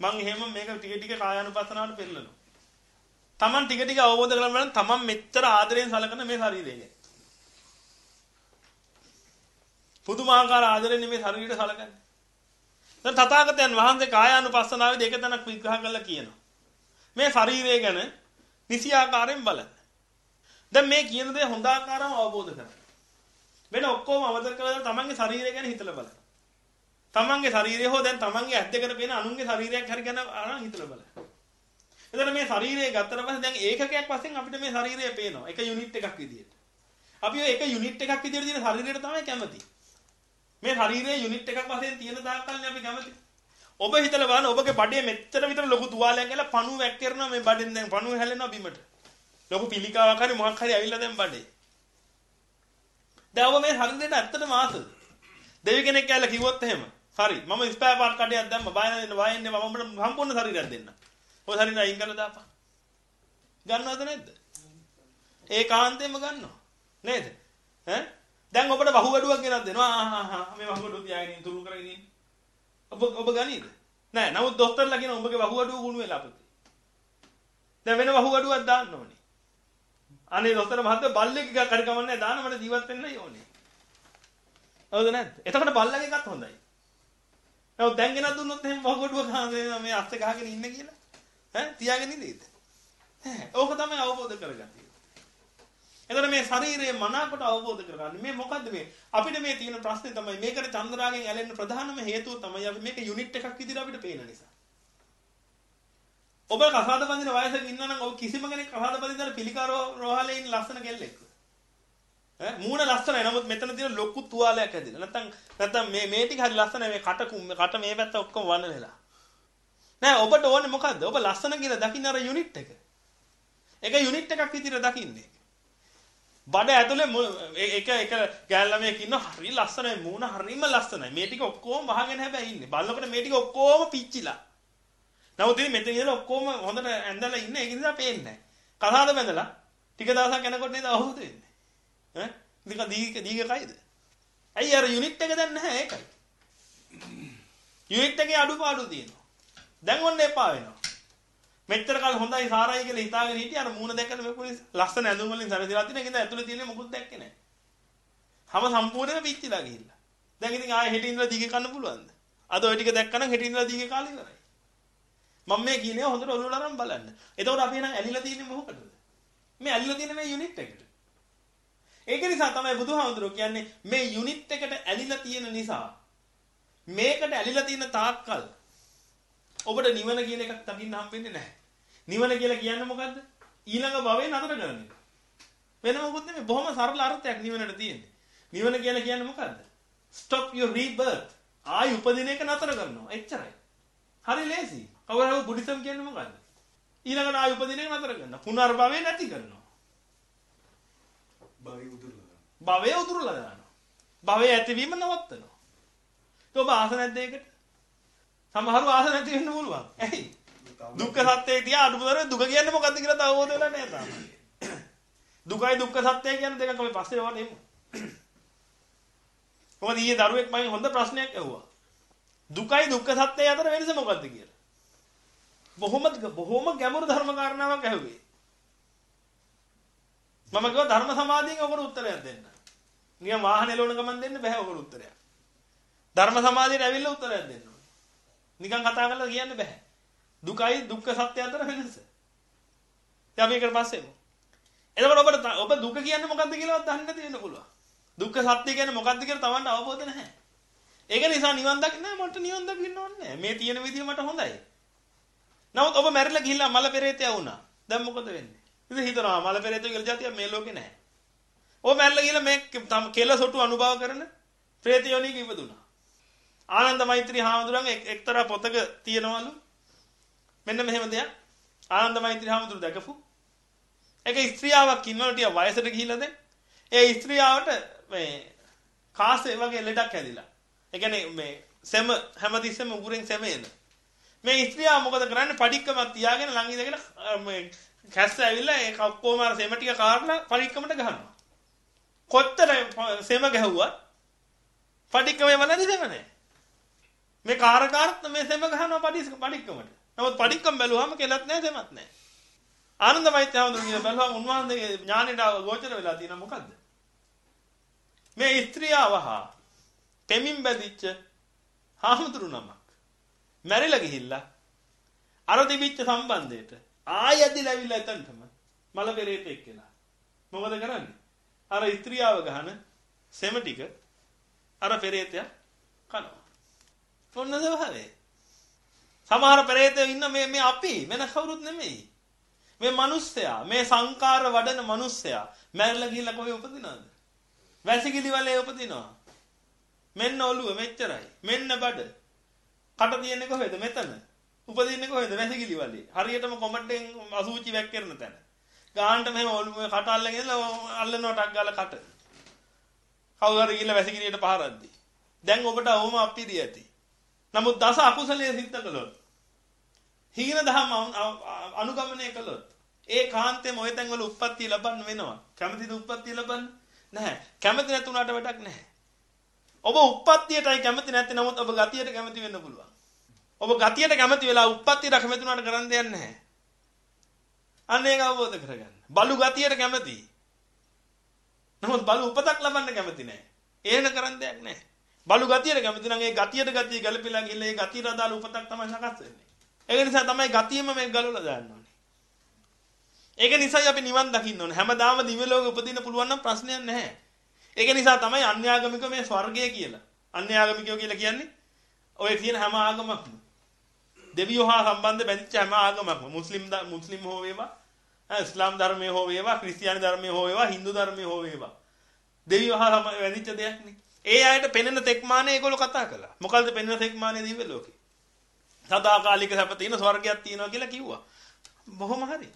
මං එහෙම මේක ටික ටික කායානුපස්සනාවට පෙන්නනවා. Taman ටික ටික අවබෝධ කරගන්න තමන් මෙච්චර ආදරෙන් සලකන මේ ශරීරය ගැන. පුදුමාකාර ආදරෙන් මේ ශරීරයට සලකන්නේ. දැන් තථාගතයන් වහන්සේ කායානුපස්සනාවේදී එක තැනක් විග්‍රහ කරලා කියනවා. මේ ශරීරය ගැන නිසි ආකාරයෙන් බලන්න. දැන් මේ කියන දේ හොඳ ආකාරව අවබෝධ කරගන්න. වෙන ඔක්කොම අවබෝධ කරලා තමන්ගේ ශරීරය ගැන හිතලා බලන්න. තමන්ගේ ශරීරය හෝ දැන් තමන්ගේ ඇස් දෙකට පේන අනුන්ගේ ශරීරයක් හරි ගැන අරන් හිතලා බලන්න. එතකොට මේ ශරීරය ගත්තට පස්සේ දැන් ඒකකයක් වශයෙන් අපිට මේ ශරීරය පේනවා. එක යුනිට් එකක් විදියට. අපි ඔය එක යුනිට් එකක් විදියට තියෙන ශරීරයට තමයි කැමති. මේ ශරීරයේ යුනිට් එකක් වශයෙන් තියෙන තාක්කල්නේ අපි කැමති. ඔබ හිතලා බලන්න ඔබගේ බඩේ මෙච්චර විතර ලොකු තුවාලයක් ගලා පණුව වැක්කිරනවා මේ බඩෙන් දැන් පණුව හැලෙනවා බිමට. ලොකු පිළිකාවක් හරි මොකක් හරි ඇවිල්ලා දැන් බඩේ. දැන් ඔබ මේ ශරීරයට ඇත්තටම ආසද? දෙවි කෙනෙක් කියලා කිව්වොත් එහෙම. හරි මම ස්පෑ පාර්ට් කඩයක් දැම්ම බය නැදෙන්න බය එන්නේ මම ඔබට සම්පූර්ණ ශරීරයක් දෙන්න. ඔය ශරීරය අයින් කරලා දාපන්. ගන්නවද නැද්ද? ඒකාන්තයෙන්ම ගන්නවා. නේද? ඈ දැන් ඔබට වහුගඩුවක් ගෙනත් දෙනවා. ආහා මේ වහුගඩුව තියාගෙන ඉන්න තුරු කරගෙන ඉන්න. ඔබ ඔබ ගනීද? නෑ. නමුත් දොස්තරලා කියන උඹගේ වහුගඩුව ගුණ වෙලා පුතේ. දැන් වෙන වහුගඩුවක් දාන්න ඕනේ. අනේ දොස්තර මහත්තයා බල්ලෙක් එකක් හරි කමන්නේ දාන්න මට ජීවත් වෙන්නයි ඕනේ. හවුද නැද්ද? එතකොට බල්ලගේ එකත් හොඳයි. නමුත් දැන් ගෙනත් දුන්නොත් එහෙම වහුගඩුව ගහගෙන මේ අස්සේ ගහගෙන ඉන්න කියලා. ඈ තියාගෙන ඉඳීද? ඈ ඕක තමයි අවබෝධ කරගන්නේ. එතකොට මේ ශරීරයේ මනාකොට අවබෝධ කරගන්න. මේ මොකද්ද මේ? අපිට මේ තියෙන ප්‍රශ්නේ තමයි මේකට චන්ද්‍රාගෙන් ඇලෙන්න ප්‍රධානම හේතුව තමයි අපි මේක යුනිට් එකක් විදිහට අපිට පේන නිසා. ඔබ කසාද බඳින වයසක ඉන්නනම් ඔබ කිසිම කෙනෙක් කසාද බඳින්න පිළිකාරෝ රෝහලේ ඉන්න ලස්සන කෙල්ලෙක්. ඈ මූණ ලස්සනයි. නමුත් මෙතන තියෙන ලොකු තුවාලයක් ඇදිලා. නැත්තම් නැත්තම් මේ මේ ටික හරි ලස්සනයි. මේ කට කට මේ පැත්ත ඔක්කොම වන්න වෙලා. නෑ ඔබට ඕනේ මොකද්ද? ඔබ ලස්සන කියලා දකින්න අර යුනිට් එක. ඒක යුනිට් එකක් විදිහට දකින්නේ. බඩ ඇතුලේ එක එක ගෑල් ළමයෙක් ඉන්න හරි ලස්සනයි මූණ හරිම ලස්සනයි. මේ ටික ඔක්කොම වහගෙන හැබැයි ඉන්නේ. බලනකොට මේ ටික ඔක්කොම පිච්චිලා. නමුත් ඉතින් මෙතන ඉඳලා ඔක්කොම හොඳට ඇඳලා ඉන්නේ. ඒක නිසා පේන්නේ නැහැ. කසාද බැඳලා ටික දවසක් යනකොට නේද අවබෝධ වෙන්නේ. ඈ? නික දීක දීක කයිද? ඇයි අර යුනිට් එක දැන් නැහැ ඒකයි. යුනිට් එකේ අඩුපාඩු තියෙනවා. දැන් ඔන්න එපා වෙනවා. මෙච්චර කල් හොඳයි සාරයි කියලා හිතාගෙන හිටිය අර මූණ දැකලා මේ පොලිස් ලස්සන ඇඳුම් වලින් සැරසිලා තියෙන එකද ඇතුලේ තියෙන මොකුත් දැක්කේ නැහැ. හැම සම්පූර්ණයෙන්ම පිච්චිලා ගිහිල්ලා. දැන් ඉතින් ආයෙ හෙට ඉඳලා දීගේ කන්න පුළුවන්ද? අද ওই ටික දැක්කනම් හෙට ඉඳලා දීගේ කාලේ ඉවරයි. මම මේ කියන්නේ හොඳට ඔළුවල අරන් බලන්න. එතකොට අපි එහෙනම් ඇලිලා තියෙන්නේ මොකටද? මේ ඇලිලා තියෙන මේ යුනිට් එකට. ඒක නිසා තමයි බුදුහාමුදුරුවෝ කියන්නේ මේ යුනිට් එකට ඇලිලා තියෙන නිසා මේකට ඇලිලා තියෙන තාක්කල් ඔබට නිවන කියන එකක් දකින්න හම්බෙන්නේ නැහැ. නිවන කියලා කියන්නේ මොකද්ද? ඊළඟ භවයේ නතර කරන එක. වෙන මොකුත් නෙමෙයි. බොහොම සරල අර්ථයක් නිවනට තියෙන්නේ. නිවන කියලා කියන්නේ මොකද්ද? stop your rebirth. ආයි උපදින එක නතර කරනවා. එච්චරයි. හරි ලේසි. කවුරුහරි බුද්දිසම් කියන්නේ මොකද්ද? ඊළඟට ආයි උපදින එක නතර කරනවා. පුනර්භවය නැති කරනවා. භවය උදුරලා දානවා. භවය උදුරලා දානවා. භවය ඇතිවීම නවත්තනවා. ඒක ඔබ ආස නැද්ද ඒකට? සමහරව ආස නැති වෙන්න පුළුවන්. ඇයි? දුක්ඛ සත්‍යය තියා අනුබුදර දුක කියන්නේ මොකද්ද කියලා අවබෝධ වෙලා නැහැ තාම. දුකයි දුක්ඛ සත්‍යය කියන්නේ දෙකක් අපි පස්සේ වහන්න එමු. කොහොමද ඊයේ දරුවෙක් මගෙන් හොඳ ප්‍රශ්නයක් ඇහුවා. දුකයි දුක්ඛ සත්‍යය අතර වෙනස මොකද්ද කියලා. බොහොම බොහොම ගැඹුරු ධර්ම කාරණාවක් ඇහුවේ. මම කිව්වා ධර්ම සමාධියෙන් ඔකට උත්තරයක් දෙන්න. නිකන් වාහනේ ලෝණ ගමන් දෙන්න බෑ ඔකට උත්තරයක්. ධර්ම සමාධියට ඇවිල්ලා උත්තරයක් දෙන්න ඕනේ. නිකන් කතා කරලා කියන්න බෑ. දුකයි දුක්ඛ සත්‍ය අතර වෙනස. දැන් අපි ඒකට පස්සේ එමු. එතකොට ඔබට ඔබ දුක කියන්නේ මොකද්ද කියලාවත් දන්නේ නැති වෙන්න පුළුවන්. දුක්ඛ සත්‍ය කියන්නේ මොකද්ද කියලා Tamanට අවබෝධ නැහැ. ඒක නිසා නිවන් දකින්න මට නිවන් දකින්න ඕනේ නැහැ. මේ තියෙන විදිය මට හොඳයි. නමුත් ඔබ මැරිලා ගිහිල්ලා මල පෙරේතය වුණා. දැන් මොකද වෙන්නේ? ඉතින් හිතනවා මල පෙරේතය කියලා જાතිය මේ ලෝකේ නැහැ. ඔබ මැරිලා ගිහිල්ලා මේ කෙල සොටු අනුභව කරන ප්‍රේත යෝනික ඉපදුනා. ආනන්ද මෛත්‍රී හාමුදුරන් එක්තරා පොතක තියෙනවලු. මෙන්න මෙහෙම දෙයක්. ආනන්ද මෛත්‍රී හාමුදුරු දැකපු. එක ස්ත්‍රියාවක් ඉන්නවලු ටික වයසට ගිහිල්ලා දැන්. ඒ ස්ත්‍රියාවට මේ කාසේ වගේ ලෙඩක් හැදිලා. ඒ කියන්නේ මේ සෙම හැමතිස්සෙම උගුරෙන් සෙම එන මේ ස්ත්‍රියාව මොකද කරන්නේ? පඩික්කමක් තියාගෙන ළඟ ඉඳගෙන මේ කැස්ස ඇවිල්ලා ඒක ඔක්කොම අර සෙම ටික කාරලා පඩික්කමට ගහනවා කොච්චර සෙම ගැහුවා පඩික්කමේ වලදී සෙම නැහැ මේ කාරකාරත් මේ සෙම ගහනවා පඩිස් පඩික්කමට. නමුත් පඩික්කම බැලුවාම කෙලත් නැහැ සෙමත් නැහැ. ආනන්දමයිත් හඳුනගෙන බැලුවාම උන්වහන්සේගේ ඥානෙට ගෝචර වෙලා තියෙන මොකද්ද? මේ ස්ත්‍රියවහා තෙමින් බැදිච්ච හාමුදුරු නමක්. මැරිලා ගිහිල්ලා අර තිබිච්ච සම්බන්ධයට ආයෙ ඇදිලා ඇවිල්ලා එතනටම මල පෙරේතෙක් කියලා. මොකද කරන්නේ? අර ස්ත්‍රියව ගහන සෙම ටික අර පෙරේතයා කනවා. ඔන්න ස්වභාවය. සමහර පෙරේතයෝ ඉන්න මේ මේ අපි වෙන කවුරුත් නෙමෙයි. මේ මිනිස්සයා මේ සංකාර වඩන මිනිස්සයා මැරලා ගිහිල්ලා කොහේ උපදිනවද? වැසිකිලි වලේ උපදිනවා. මෙන්න ඔළුව මෙච්චරයි. මෙන්න බඩ. කට තියෙන්නේ කොහෙද? මෙතන. උපදින්නේ කොහෙද? වැසිකිලි වලේ. හරියටම කොමඩෙන් අසූචි වැක්කිරන තැන. ගානට මෙහෙම ඔළුව කට අල්ලගෙන අල්ලනවා ටක් ගාලා කට. කවුරු හරි ගිහලා වැසිකිලියට පහරද්දි. දැන් ඔබට අවම අපිරිය ඇති. නමුත් දස අකුසලයේ සිද්ධ කළොත් හීන දහම අනුගමනය කළොත් ඒ කාන්තේම ওই තැන්වල උප්පත්තිය ලබන්න වෙනවා. කැමතිද උප්පත්තිය ලබන්න? නැහැ. කැමති නැතුණාට වැඩක් නැහැ. ඔබ උප්පත්තියටයි කැමති නැති නමුත් ඔබ ගතියට කැමති වෙන්න පුළුවන්. ඔබ ගතියට කැමති වෙලා උප්පත්තියට කැමති වුණාට කරන්න දෙයක් නැහැ. අන්න ඒක අවබෝධ කරගන්න. බලු ගතියට කැමති. නමුත් බලු උපතක් ලබන්න කැමති නැහැ. එහෙන කරන්න දෙයක් නැහැ. බලු ගතියට කැමති නම් ඒ ගතියට ගතිය ගැලපිලා ගිහලා ඒ ගතියට අදාළ උපතක් තමයි සකස් වෙන්නේ. ඒක නිසා තමයි ගතියෙම මේක ගලවලා දාන්න ඕනේ. ඒක නිසායි අපි නිවන් දකින්න ඕනේ. හැමදාම දිව්‍ය ලෝකෙ උපදින්න පුළුවන් නම් ප්‍රශ්නයක් නැහැ. ඒක නිසා තමයි අන්‍යාගමික මේ ස්වර්ගය කියලා. අන්‍යාගමිකයෝ කියලා කියන්නේ ඔය තියෙන හැම ආගමක්ම. දෙවියෝ හා සම්බන්ධ බැඳිච්ච හැම ආගමක්ම මුස්ලිම් මුස්ලිම් හෝ වේවා, ඉස්ලාම් ධර්මයේ හෝ වේවා, ක්‍රිස්තියානි ධර්මයේ හෝ වේවා, Hindu ධර්මයේ හෝ වේවා. දෙවියෝ හා බැඳිච්ච දෙයක් නේ. ඒ අයට පෙනෙන තෙක්මානේ ඒගොල්ලෝ කතා කළා. මොකල්ද පෙනෙන තෙක්මානේ දිව්‍ය ලෝකේ? සදාකාලික සැප තියෙන ස්වර්ගයක් තියෙනවා කියලා කිව්වා. බොහොම හරි.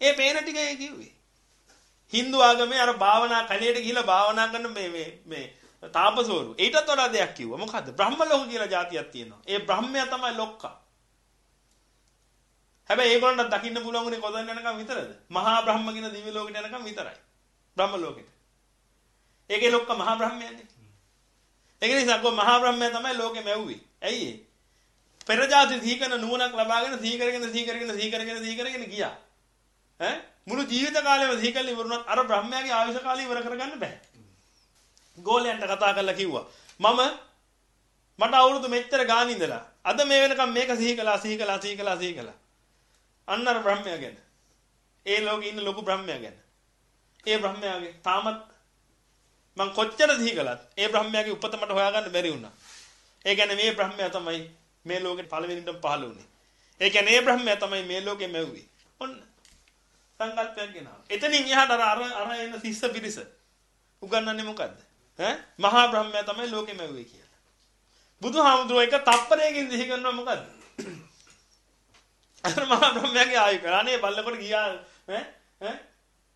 ඒ පේන ටික ඒ කිව්වේ. Hindu ආගමේ අර භාවනා කණේට ගිහිල්ලා භාවනා කරන මේ මේ මේ තාපසවරු. ඊටත් වඩා දෙයක් කිව්වා. මොකද්ද? බ්‍රහ්ම ලෝක කියලා જાතියක් තියෙනවා. ඒ බ්‍රහ්මයා තමයි ලොක්කා. හැබැයි ඒගොල්ලන්ට දකින්න පුළුවන් උනේ කොතන යනකම් විතරද? මහා බ්‍රහ්ම කියන දිව්‍ය ලෝකෙට යනකම් විතරයි. බ්‍රහ්ම ලෝකෙට. ඒකේ ලොක්ක මහා බ්‍රහ්මයන්නේ. ඒක නිසා කො මහා බ්‍රහ්මයා තමයි ලෝකෙ මැව්වේ. ඇයි ඒ? පෙර જાති සීකරන නුවණක් ලබාගෙන සීකරගෙන සීකරගෙන සීකරගෙන සීකරගෙන ගියා. ඈ මුළු ජීවිත කාලෙම සීකල් ඉවරුනොත් අර බ්‍රහ්මයාගේ ආයුෂ කාලය ඉවර කරගන්න බෑ. ගෝලයන්ට කතා කරලා කිව්වා මම මට අවුරුදු මෙච්චර ගාන ඉඳලා අද මේ වෙනකම් මේක සිහි කළා සිහි කළා සිහි කළා සිහි කළා. අන්න අර බ්‍රහ්මයා ගැන. ඒ ලෝකේ ඉන්න ලොකු බ්‍රහ්මයා ගැන. ඒ බ්‍රහ්මයාගේ තාමත් මං කොච්චර සිහි කළත් ඒ බ්‍රහ්මයාගේ උපත මට හොයාගන්න බැරි වුණා. ඒ කියන්නේ මේ බ්‍රහ්මයා තමයි මේ ලෝකෙට පළවෙනිටම පහළ වුණේ. ඒ කියන්නේ මේ බ්‍රහ්මයා තමයි මේ ලෝකෙ මැව්වේ. ඔන්න සංකල්පයක් ගෙනාවා. එතනින් එහාට අර අර අර එන සිස්ස පිරිස උගන්වන්නේ මොකද්ද? ඈ මහා බ්‍රහ්මයා තමයි ලෝකෙ මැව්වේ කියලා. බුදුහාමුදුරුවෝ එක තප්පරයකින් දිහි කරනවා මොකද්ද? අර මහා බ්‍රහ්මයාගේ ආයු කරානේ බල්ලකොට ගියා ඈ ඈ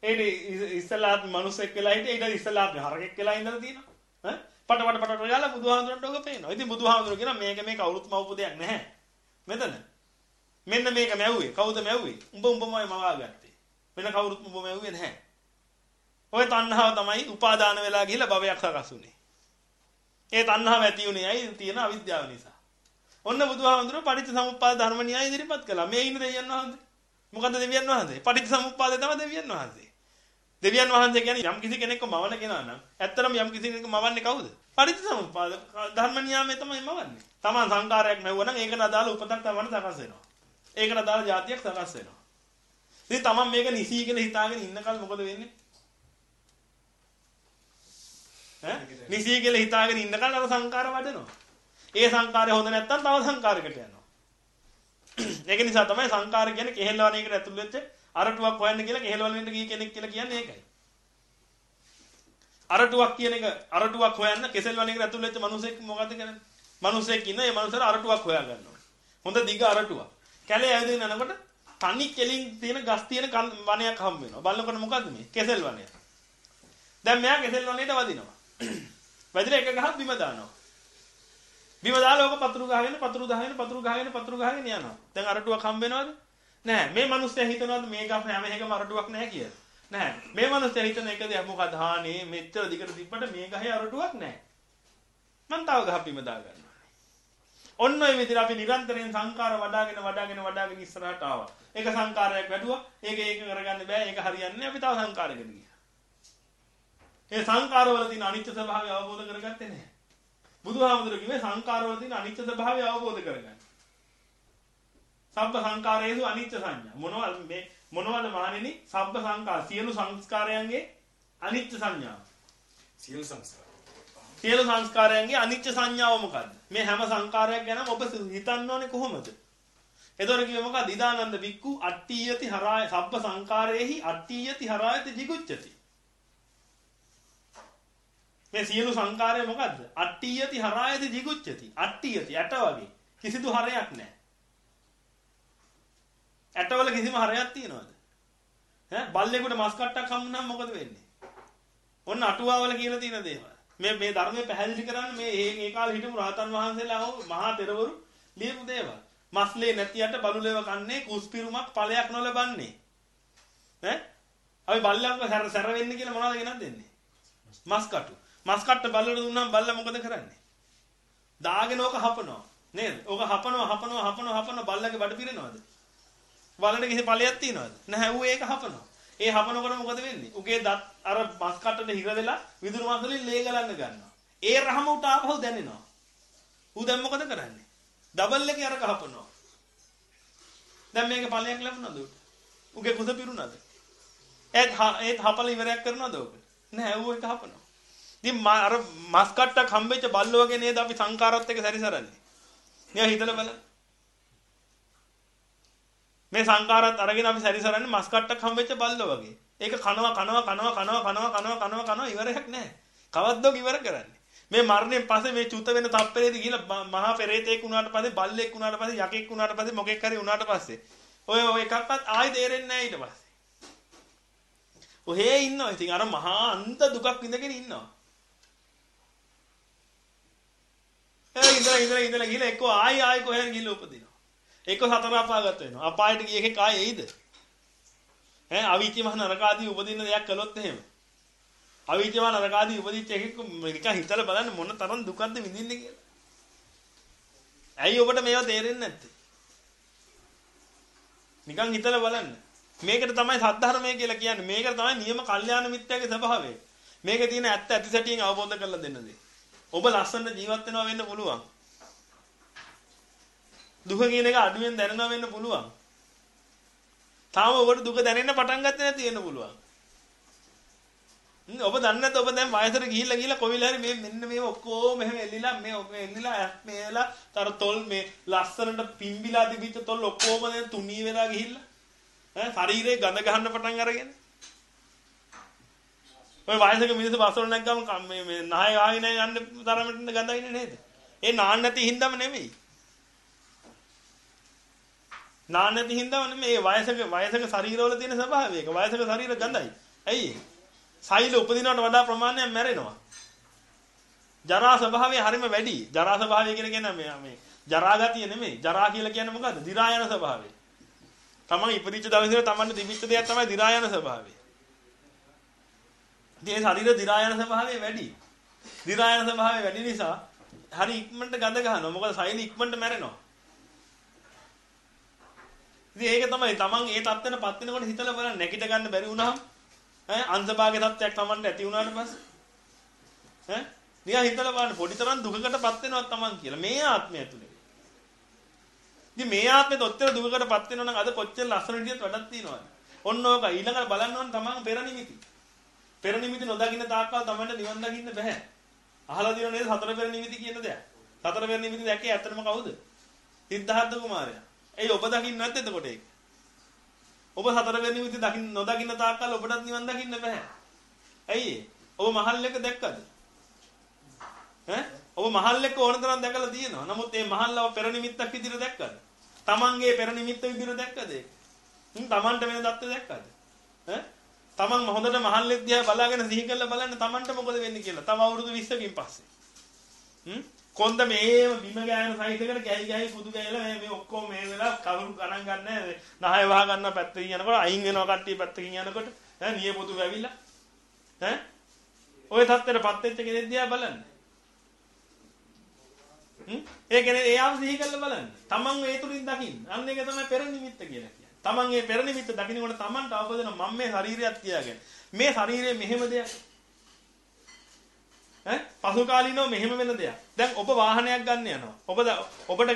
ඒ ඉස්සලාත් මිනිස්සෙක් වෙලා හිටියේ ඊට ඉස්සලාත් හරකෙක් වෙලා ඉඳලා තියෙනවා. ඈ පට පට පට ගාලා බුදුහාමුදුරන්ට ඔක පේනවා. ඉතින් බුදුහාමුදුර කියන මේක මේක අවුරුත් මවපු දෙයක් නැහැ. මෙතන. මෙන්න මේක මැව්වේ. කවුද මැව්වේ? උඹ උඹමයි මවාගත්තේ. වෙන කවුරුත් උඹ මැව්වේ නැහැ. ඔය තණ්හාව තමයි උපාදාන වෙලා ගිහිල්ලා භවයක් සකස් උනේ. ඒ තණ්හාව ඇති උනේ ඇයි තියෙන අවිද්‍යාව නිසා. ඔන්න බුදුහාමුදුරුවෝ පටිච්චසමුප්පාද ධර්ම න්‍යාය ඉදිරිපත් කළා. මේ ඉන්න දෙවියන් වහන්සේ. මොකද්ද දෙවියන් වහන්සේ? පටිච්චසමුප්පාදේ තමයි දෙවියන් වහන්සේ. දෙවියන් වහන්සේ කියන්නේ යම් කිසි කෙනෙක්ව මවන කෙනා නම් ඇත්තටම යම් කිසි කෙනෙක්ව මවන්නේ කවුද? පටිච්චසමුප්පාද ධර්ම නියාමයේ තමයි මවන්නේ. තමන් සංකාරයක් නැවුවනම් ඒකට අදාළ උපතක් තමන් සකස් වෙනවා. ඒකට අදාළ જાතියක් සකස් වෙනවා. ඉතින් තමන් මේක නිසී කියලා හිතාගෙන ඉන්නකල් මොකද වෙන්නේ? ඈ නිසී කියලා හිතාගෙන ඉන්නකල් අර සංකාර වඩනවා. ඒ සංකාරය හොඳ නැත්තම් තව සංකාරයකට යනවා. ඒක නිසා තමයි සංකාර කියන්නේ කෙහෙල් වණේකට ඇතුල් වෙච්ච අරටුවක් හොයන්න කියලා කෙහෙල් වලෙන්ට ගිය කෙනෙක් කියලා කියන්නේ ඒකයි. අරටුවක් කියන එක අරටුවක් හොයන්න කෙසෙල් වණේකට ඇතුල් වෙච්ච මිනිසෙක් මොකද කරන්නේ? මිනිසෙක් ඉන්න ඒ මිනිසාර අරටුවක් හොයා ගන්නවා. හොඳ දිග අරටුවක්. කැලේ ඇවිදින යනකොට තනි කෙලින් තියෙන ගස් තියෙන වනයක් හම්බ වෙනවා. බලනකොට මොකද්ද මේ? කෙසෙල් වනය. දැන් මෙයා කෙසෙල් වනේට වදිනවා. වැදිලා එක ගහක් බිම දානවා. බිම දාලා ඕක පතුරු ගහගෙන පතුරු ගහගෙන පතුරු ගහගෙන පතුරු ගහගෙන යනවා. දැන් අරටුවක් හම්බ වෙනවද? නෑ. මේ මිනිස්සයා හිතනවාද මේ ගහ හැම එකම අරටුවක් නෑ කියලා? නෑ. මේ මිනිස්සයා හිතන එක දෙයක් මොකද? හානේ මෙච්චර දිගට තිබ්බට මේ ගහේ අරටුවක් නෑ. මං තව ගහක් බිම දා ගන්නවා. ඔන්න ඔය විදිහට අපි නිරන්තරයෙන් සංකාර වඩාගෙන වඩාගෙන වඩාගෙන ඉස්සරහට ආවා. එක සංකාරයක් වැඩුවා. ඒක ඒක කරගන්න බෑ. ඒක හරියන්නේ නැහැ. අපි තව සංකාරයකට ගියා. ඒ සංකාරවල තියෙන අනිත්‍ය ස්වභාවය අවබෝධ කරගත්තේ නැහැ. බුදුහාමුදුරුවෝ කිව්වේ සංකාරවල තියෙන අනිත්‍ය ස්වභාවය අවබෝධ කරගන්න. සබ්බ සංකාරයේසු අනිත්‍ය සංඥා. මොනවද මේ මොනවද මහණෙනි? සබ්බ සංකාර සියලු සංස්කාරයන්ගේ අනිත්‍ය සංඥාව. සියලු සංස්කාර. සියලු සංස්කාරයන්ගේ අනිත්‍ය සංඥාව මොකද්ද? මේ හැම සංකාරයක් ගැනම ඔබ හිතන්න ඕනේ කොහොමද? එතකොට කිව්වේ මොකද? ඉදානන්ද බික්කු අට්ඨියති හරාය සබ්බ සංකාරයේහි අට්ඨියති හරායති jigucchati. මේ සියලු සංකාරය මොකද්ද? අට්ඨියති හරායති jigucchati. අට්ඨියති ඇට වගේ. කිසිදු හරයක් නැහැ. ඇටවල කිසිම හරයක් තියනවද? ඈ බල්ලෙකුට මස් කට්ටක් හම්බුනම මොකද වෙන්නේ? ඔන්න අටුවාවල කියලා තියෙන දේවල්. මේ මේ ධර්මයේ පැහැදිලි කරන්නේ මේ ඒ කාලේ හිටපු රහතන් වහන්සේලා හෝ මහා තෙරවරු ලියපු දේවල්. මස්ලේ නැතියට බලුලෙව කන්නේ කුස්පිරුමක් ඵලයක් නොලබන්නේ. ඈ අපි බල්ලන්ව සැර සැර වෙන්න කියලා මොනවද ගෙනත් දෙන්නේ? මස් කටු. මස් කට්ට බල්ලට දුන්නාම බල්ලා මොකද කරන්නේ? දාගෙන ඕක හපනවා. නේද? ඕක හපනවා හපනවා හපනවා හපනවා බල්ලගේ බඩ පිරෙනවද? බලන්න කිසි ඵලයක් තියනවද? නැහැ ඌ ඒක හපනවා. ඒ හපනකොට මොකද වෙන්නේ? උගේ දත් අර මස් කටට හිර වෙලා විදුරු මස් වලින් ලේ ගලන්න ගන්නවා. ඒ රහම උට ආපහු දැනෙනවා. ඌ දැන් මොකද කරන්නේ? ඩබල් එකේ අර කහපනවා. දැන් මේක ඵලයක් ලැබුණාද උට? උගේ කුස පිරුණාද? ඒත් ඒත් හපල ඉවරයක් කරනවද උක? නෑ ඌ ඒක හපනවා. ඉතින් අර මස් කට්ටක් හම්බෙච්ච බල්ලෝ වගේ නේද අපි සංකාරات එක සැරිසරන්නේ. නිකන් හිතලා බලන්න. මේ සංකාරات අරගෙන අපි සැරිසරන්නේ මස් කට්ටක් හම්බෙච්ච බල්ලෝ වගේ. ඒක කනවා කනවා කනවා කනවා කනවා කනවා කනවා කනවා ඉවරයක් නැහැ. කවද්දෝ ඉවර කරන්නේ. මේ මරණයෙන් පස්සේ මේ චුත වෙන තප්පරේදී ගිහිල්ලා මහා පෙරේතෙක් වුණාට පස්සේ බල්ලෙක් වුණාට පස්සේ යකෙක් වුණාට පස්සේ මොකෙක් හරි වුණාට පස්සේ ඔය ඔය එකක්වත් ආයෙ තේරෙන්නේ නැහැ ඊට පස්සේ. ඔහේ ඉන්නවා. ඉතින් අර මහා අන්ත දුකක් විඳගෙන ඉන්නවා. ඉඳලා ඉඳලා ඉඳලා ගිහලා එක්ක ආයි ආයි කොහෙන් ගිහලා උපදිනවා. ඒක සතර අපාගත වෙනවා. අපායට ගිය එකේ කාය එයිද? ඈ අවීචි මහ නරකාදී උපදින්න දෙයක් කළොත් එහෙම. අවීචි මහ නරකාදී උපදිච්ච එකෙක් නිකන් හිතලා බලන්න මොන තරම් දුකක්ද විඳින්නේ කියලා. ඇයි ඔබට මේවා තේරෙන්නේ නැත්තේ? නිකන් හිතලා බලන්න. මේකට තමයි සද්ධර්මය කියලා කියන්නේ. මේකට තමයි නියම කල්යාණ මිත්‍යාගේ ස්වභාවය. මේකේ තියෙන ඇත්ත ඇති සැටියෙන් අවබෝධ කරලා දෙන්න දේ. ඔබ ලස්සන ජීවත් වෙනවා වෙන්න පුළුවන්. දුක කියන එක අඩුවෙන් දැනෙනවා වෙන්න පුළුවන්. තාම ඔබට දුක දැනෙන්න පටන් ගත්තේ නැති වෙන්න පුළුවන්. ඔබ දන්නේ නැත්නම් ඔබ දැන් වයසට ගිහිල්ලා ගිහිල්ලා කොවිල හරි මේ මෙන්න මේ ඔක්කොම මෙහෙම එල්ලිලා මේ ඔක්කොම එල්ලිලා මේලා තර තොල් මේ ලස්සනට පිම්බිලා තිබිච්ච තොල් ඔක්කොම දැන් තුනී වෙලා ගිහිල්ලා ඈ ශරීරේ ගඳ ගන්න පටන් අරගෙන ඔය වයසක මිනිස්සු බස් වල නැග්ගම මේ මේ නහය වහගෙන යන්න තරමට ගඳයිනේ නේද? ඒ නාන්න නැති හින්දාම නෙමෙයි. නාන්න නැති හින්දාම නෙමෙයි ඒ වයසක වයසක ශරීරවල තියෙන ස්වභාවය ඒක. වයසක ශරීර ගඳයි. ඇයි? සෛල උපදිනවට වඩා ප්‍රමාණයක් මැරෙනවා. ජරා ස්වභාවය හරිම වැඩි. ජරා ස්වභාවය කියලා කියන්නේ මේ මේ ජරා ගතිය නෙමෙයි. ජරා කියලා කියන්නේ මොකද්ද? දිරා යන ස්වභාවය. තමන් ඉපදිච්ච දවසේ තමන්ට තිබිච්ච දෙයක් තමයි දිරා යන ස්වභාවය. ඉතින් ඒ ශරීර දි รา යන ස්වභාවය වැඩි. දි รา යන ස්වභාවය වැඩි නිසා හරි ඉක්මනට ගඳ ගන්නවා. මොකද සෛල ඉක්මනට මැරෙනවා. ඉතින් ඒක තමයි තමන් ඒ தත්ත්වෙනපත් වෙනකොට හිතලා බලන්න නැගිට ගන්න බැරි වුණාම ඈ අන්තභාගයේ தත්ත්වයක් තමන්ට ඇති වුණාට පස්සේ ඈ නිකන් හිතලා බලන්න පොඩි තරම් දුකකටපත් වෙනවා තමන් කියලා මේ ආත්මය ඇතුලේ. ඉතින් මේ ආත්මෙත් ඔච්චර දුකකටපත් වෙනවා නම් අද කොච්චර ලස්සන විදියට වැඩක් තියනවද? ඔන්න ඕක ඊළඟට බලන්න ඕන තමන් පෙර නිමිති. පෙර නිමිති නොදකින්න තාක්කල් තමන්ට නිවන් දකින්න බෑ. අහලා දිනව නේද සතර පෙර නිමිති කියන දෙයක්. සතර පෙර නිමිති දැක්කේ ඇත්තටම කවුද? සිද්ධාර්ථ කුමාරයා. එයි ඔබ දකින්න නැත්ද එතකොට ඒක? ඔබ සතර වෙනි විදි දකින්න නොදකින්න තාක්කල් ඔබටත් නිවන් දකින්න බෑ. ඇයි ඔබ මහල් එක දැක්කද? ඈ ඔබ මහල් එක ඕන තරම් දැකලා තියෙනවා. නමුත් මේ මහල්ලව පෙර නිමිත්තක් විදිහට දැක්කද? Tamanගේ පෙර නිමිත්ත විදිහට දැක්කද ඒක? හ්ම් Tamanට වෙන දත්ත දැක්කද? ඈ Taman හොඳට මහල්ලෙක් දිහා බලාගෙන සිහි කරලා බලන්න Tamanට මොකද වෙන්නේ කියලා. තව අවුරුදු 20කින් පස්සේ. හ්ම් කොන්ද මේම බිම ගෑන සයිඩ් එකට ගැහි ගැහි පුදු ගෑලා මේ මේ ඔක්කොම මේ වෙලා කවුරු ගණන් ගන්නෑ නහය වහ ගන්න පැත්තකින් යනකොට අයින් වෙනවා කට්ටිය පැත්තකින් යනකොට ඈ නිය පොතු වැවිලා ඈ ඔය තත්ත්වෙටපත් වෙච්ච කෙනෙක් දිහා බලන්න ඒ කියන්නේ එයාම සිහි කරලා බලන්න. තමන් ඒ තුලින් දකින්න. අන්න ඒක තමයි පෙර නිමිත්ත කියලා කියන්නේ. තමන් ඒ පෙර නිමිත්ත දකින්නකොට තමන්ට අවබෝධ වෙනවා මම මේ ශරීරයක් තියාගෙන. මේ ශරීරය මෙහෙම දෙයක්. ඈ පසු කාලිනව මෙහෙම වෙන දෙයක්. දැන් ඔබ වාහනයක් ගන්න යනවා. ඔබ ඔබට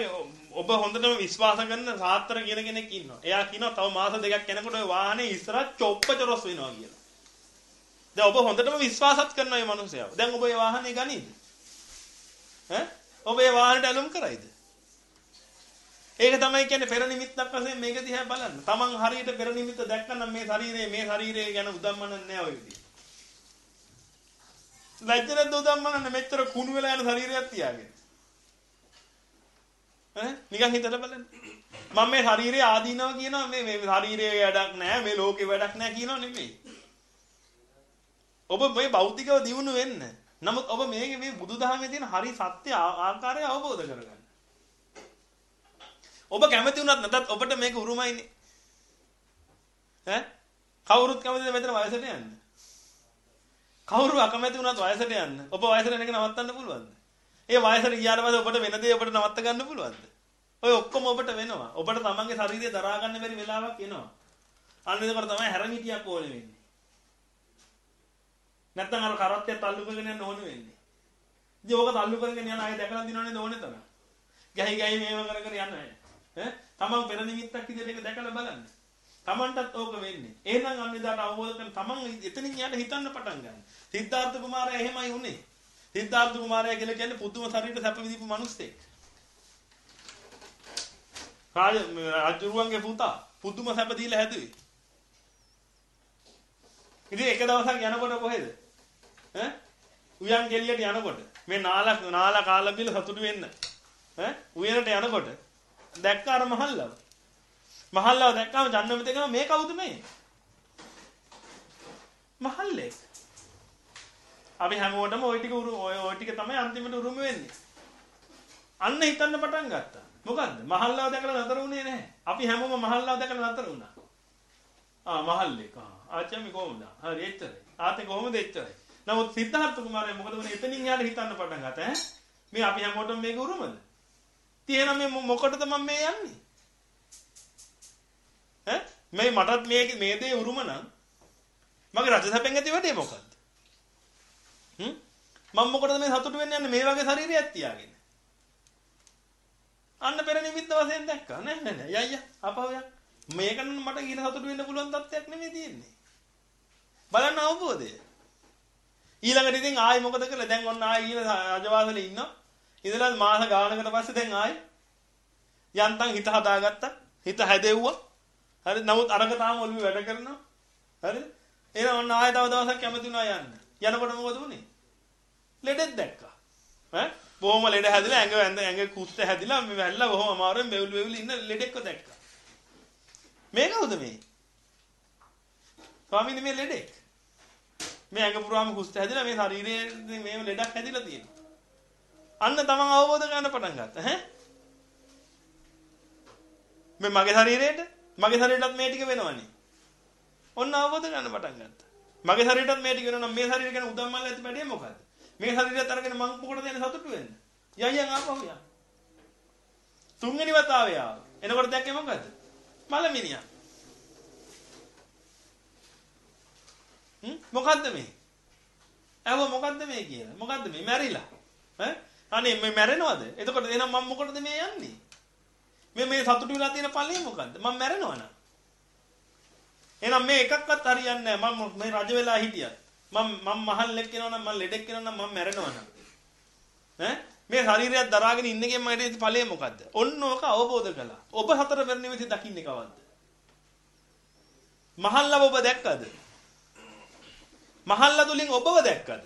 ඔබ හොඳටම විශ්වාස කරන සාත්‍තර කියන කෙනෙක් ඉන්නවා. එයා කියනවා තව මාස දෙකක් යනකොට ඔය වාහනේ ඉස්සරහ චොප්පචරොස් වෙනවා කියලා. දැන් ඔබ හොඳටම විශ්වාසත් කරනවා මේ මිනිහයාව. දැන් ඔබ ඒ වාහනේ ගනීද? ඈ ඔබ ඒ වාහනට ඇලුම් කරයිද? ඒක තමයි කියන්නේ පෙර නිමිත්තක් වශයෙන් මේක දිහා බලන්න. Taman හරියට පෙර නිමිත්ත දැක්කනම් මේ ශරීරයේ මේ ශරීරය ගැන උදම්මන නැහැ ඔය විදිහට. ලැජ්ජ නැද්ද උදම්මනන්න මෙච්චර කුණු වෙලා යන ශරීරයක් තියාගෙන. ඈ නිකන් හිතලා බලන්න. මම මේ ශරීරයේ ආදීනව කියනවා මේ මේ ශරීරයේ වැඩක් නැහැ මේ ලෝකේ වැඩක් නැහැ කියනවා නෙමෙයි. ඔබ මේ භෞතිකව දියුණු වෙන්න. නමුත් ඔබ මේකේ මේ බුදුදහමේ තියෙන හරි සත්‍ය ආකාරය අවබෝධ කරගන්න. ඔබ කැමති වුණත් නැතත් ඔබට මේක උරුමයිනේ. ඈ කවුරුත් කැමතිද මෙතන වයසට යන්න? කවුරු අකමැති වුණත් වයසට යන්න. ඔබ වයසට එනක නවත්තන්න පුළුවන්ද? ඒ වයසට ගියාට පස්සේ ඔබට වෙන දේ ඔබට නවත්ත ගන්න පුළුවන්ද? ඔය ඔක්කොම ඔබට වෙනවා. ඔබට තමන්ගේ ශරීරය දරා ගන්න බැරි වෙලාවක් එනවා. අන්න එතකොට තමයි හැරමිටියක් ඕනේ වෙන්නේ. නැත්තම් අර කරත්තය තල්ලු කරගෙන යන්න ඕනේ වෙන්නේ. ඉතින් ඕක තල්ලු කරගෙන යන අය දැකලා දිනවනේ ඕනේ තමයි. ගැහි ගැහි මේව කර කර යන අය. ඈ තමන් පෙර නිමිත්තක් විදිහට ඒක දැකලා බලන්න. තමන්ටත් ඕක වෙන්නේ. එහෙනම් අන්න එදාට අවබෝධ කරගන්න තමන් එතනින් යට හිතන්න පටන් ගන්න. සිද්ධාර්ථ කුමාරයා එහෙමයි උනේ. සිද්ධාර්ථ කුමාරයා කියලා කියන්නේ පුදුම ශරීරයට සැප විඳිපු මිනිස්සෙක්. රාජ රජුරුවන්ගේ පුතා පුදුම සැප දීලා හැදුවේ. ඉතින් එක දවසක් යනකොට කොහෙද? ඈ උයන් ගෙලියට යනකොට මේ නාලා නාලා කාලා බිල සතුටු වෙන්න. ඈ උයනට යනකොට දැක්ක අර මහල්ලව. මහල්ලව දැක්කම ජන්නමිත කියනවා මේ කවුද මේ? මහල්ලෙක්. අපි හැමෝටම ওই ටික උරු ඔය ওই ටික තමයි අන්තිමට උරුම වෙන්නේ. අන්න හිතන්න පටන් ගත්තා. මොකද්ද? මහල්ලාව දැකලා නතර වුණේ නැහැ. අපි හැමෝම මහල්ලාව දැකලා නතර වුණා. ආ මහල්ලෙක්. ආ ආච්චම්මි කොහොමද? හරි එච්චරයි. ආතේ කොහොමද එච්චරයි. නමුත් සිද්ධාර්ථ කුමාරයා මොකද වුනේ? එතනින් යාට හිතන්න පටන් ගත්තා ඈ. මේ අපි හැමෝටම මේක උරුමද? තියෙන මේ මොකටද මම මේ යන්නේ? ඈ? මේ මටත් මේ මේ දේ උරුම නම් මගේ රජසැපෙන් ඇති වැඩේ මොකද්ද? හ්ම්? මම මොකටද මේ සතුටු වෙන්න යන්නේ? මේ වගේ ශරීරයක් තියාගෙන? අන්න පෙර නිමිත්ත වශයෙන් දැක්කා. නෑ නෑ නෑ. යయ్యා අපහුයක් මේක නම් මට ඊට සතුටු වෙන්න පුළුවන් තත්ත්වයක් නෙමෙයි තියෙන්නේ. බලන්න අවබෝධය. ඊළඟට ඉතින් ආයි මොකද කළේ දැන් ඔන්න ආයි ඊළ රජවාසලේ ඉන්නවා. ඉඳලා මාස ගානකට පස්සේ දැන් ආයි. යන්තම් හිත හදාගත්තා. හිත හැදෙව්වා. හරි නමුත් අරක තාම ඔළුවේ වැඩ කරනවා. හරි. එහෙනම් ඔන්න ආයෙ තව දවසක් කැමති වුණා යන්න. යනකොට මොකද වුනේ? ලෙඩෙක් දැක්කා. ඈ? බොහොම ලෙඩ හැදිලා ඇඟ ඇඳ ඇඟ කුස්ස හැදිලා මේ වැල්ලා බොහොම අමාරුවෙන් බෙවුල් බෙවුල් ඉන්න ලෙඩෙක්ව දැක්කා. මේ කවුද මේ? ස්වාමීනි මේ ලෙඩෙක්. මේ ඇඟ පුරාම කුස්ස හැදිලා මේ ශරීරයේ මේ ලෙඩක් හැදිලා තියෙනවා. අන්න තමන් අවබෝධ කරගන්න පටන් ගත්තා ඈ. මේ මගේ ශරීරයට මගේ ශරීරයටත් මේ ටික වෙනවනේ. ඔන්න අවබෝධ කරගන්න පටන් ගත්තා. මගේ ශරීරයටත් මේ ටික වෙනවා නම් මේ ශරීරය ගැන උදම්මල්ල ඇති වැඩේ මොකද්ද? මේ ශරීරයත් අරගෙන මං මොකටද යන්නේ සතුටු වෙන්න? යයියන් ආපහු යන්න. තුන්වෙනි වතාවේ ආව. එනකොට දැක්කේ මොකද්ද? මලමිනියා. හ්ම් මොකද්ද මේ? ඇව මොකද්ද මේ කියලා? මොකද්ද මේ මැරිලා? ඈ අනේ මේ මැරෙනවද? එතකොට එහෙනම් මම මොකටද මේ යන්නේ? මේ මේ සතුටු වෙලා තියෙන ඵලය මොකද්ද? මම මැරෙනවනම්. එහෙනම් මේ එකක්වත් හරියන්නේ නැහැ. මම මේ රජ වෙලා හිටියත්. මම මම මහල්ලෙක් වෙනවා නම් මම ලෙඩෙක් වෙනවා නම් මම මැරෙනවා නම් ඈ මේ ශරීරයක් දරාගෙන ඉන්න එකෙන් මට ඉති ඵලය මොකද්ද? ඔන්න ඕක අවබෝධ කළා. ඔබ හතර වෙනි නිමිති දකින්නේ කවද්ද? මහල්ලව ඔබ දැක්කද? මහල්ලා තුලින් ඔබව දැක්කද?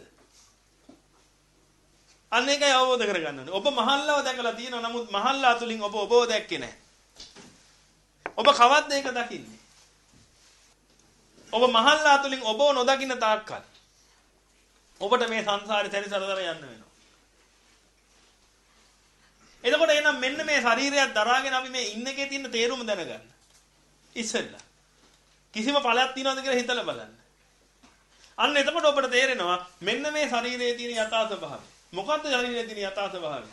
අන්න ඒකයි අවබෝධ කරගන්න ඕනේ. ඔබ මහල්ලාව දැකලා තියෙනවා නමුත් මහල්ලා තුලින් ඔබ ඔබව දැක්කේ නැහැ. ඔබ කවද්ද ඒක දකින්නේ? ඔබ මහල්ලා තුලින් ඔබව නොදකින්න තාක්කල් ඔබට මේ සංසාරේ තැනිසරදර යන්න වෙනවා. එතකොට එහෙනම් මෙන්න මේ ශරීරයක් දරාගෙන අපි මේ ඉන්න එකේ තියෙන තේරුම දැනගන්න. ඉස්සෙල්ලා. කිසිම ඵලයක් තියනවද කියලා හිතලා බලන්න. අන්න එතකොට ඔබට තේරෙනවා මෙන්න මේ ශරීරයේ තියෙන යථා ස්වභාවය. මොකද්ද ශරීරයේ තියෙන යථා ස්වභාවය?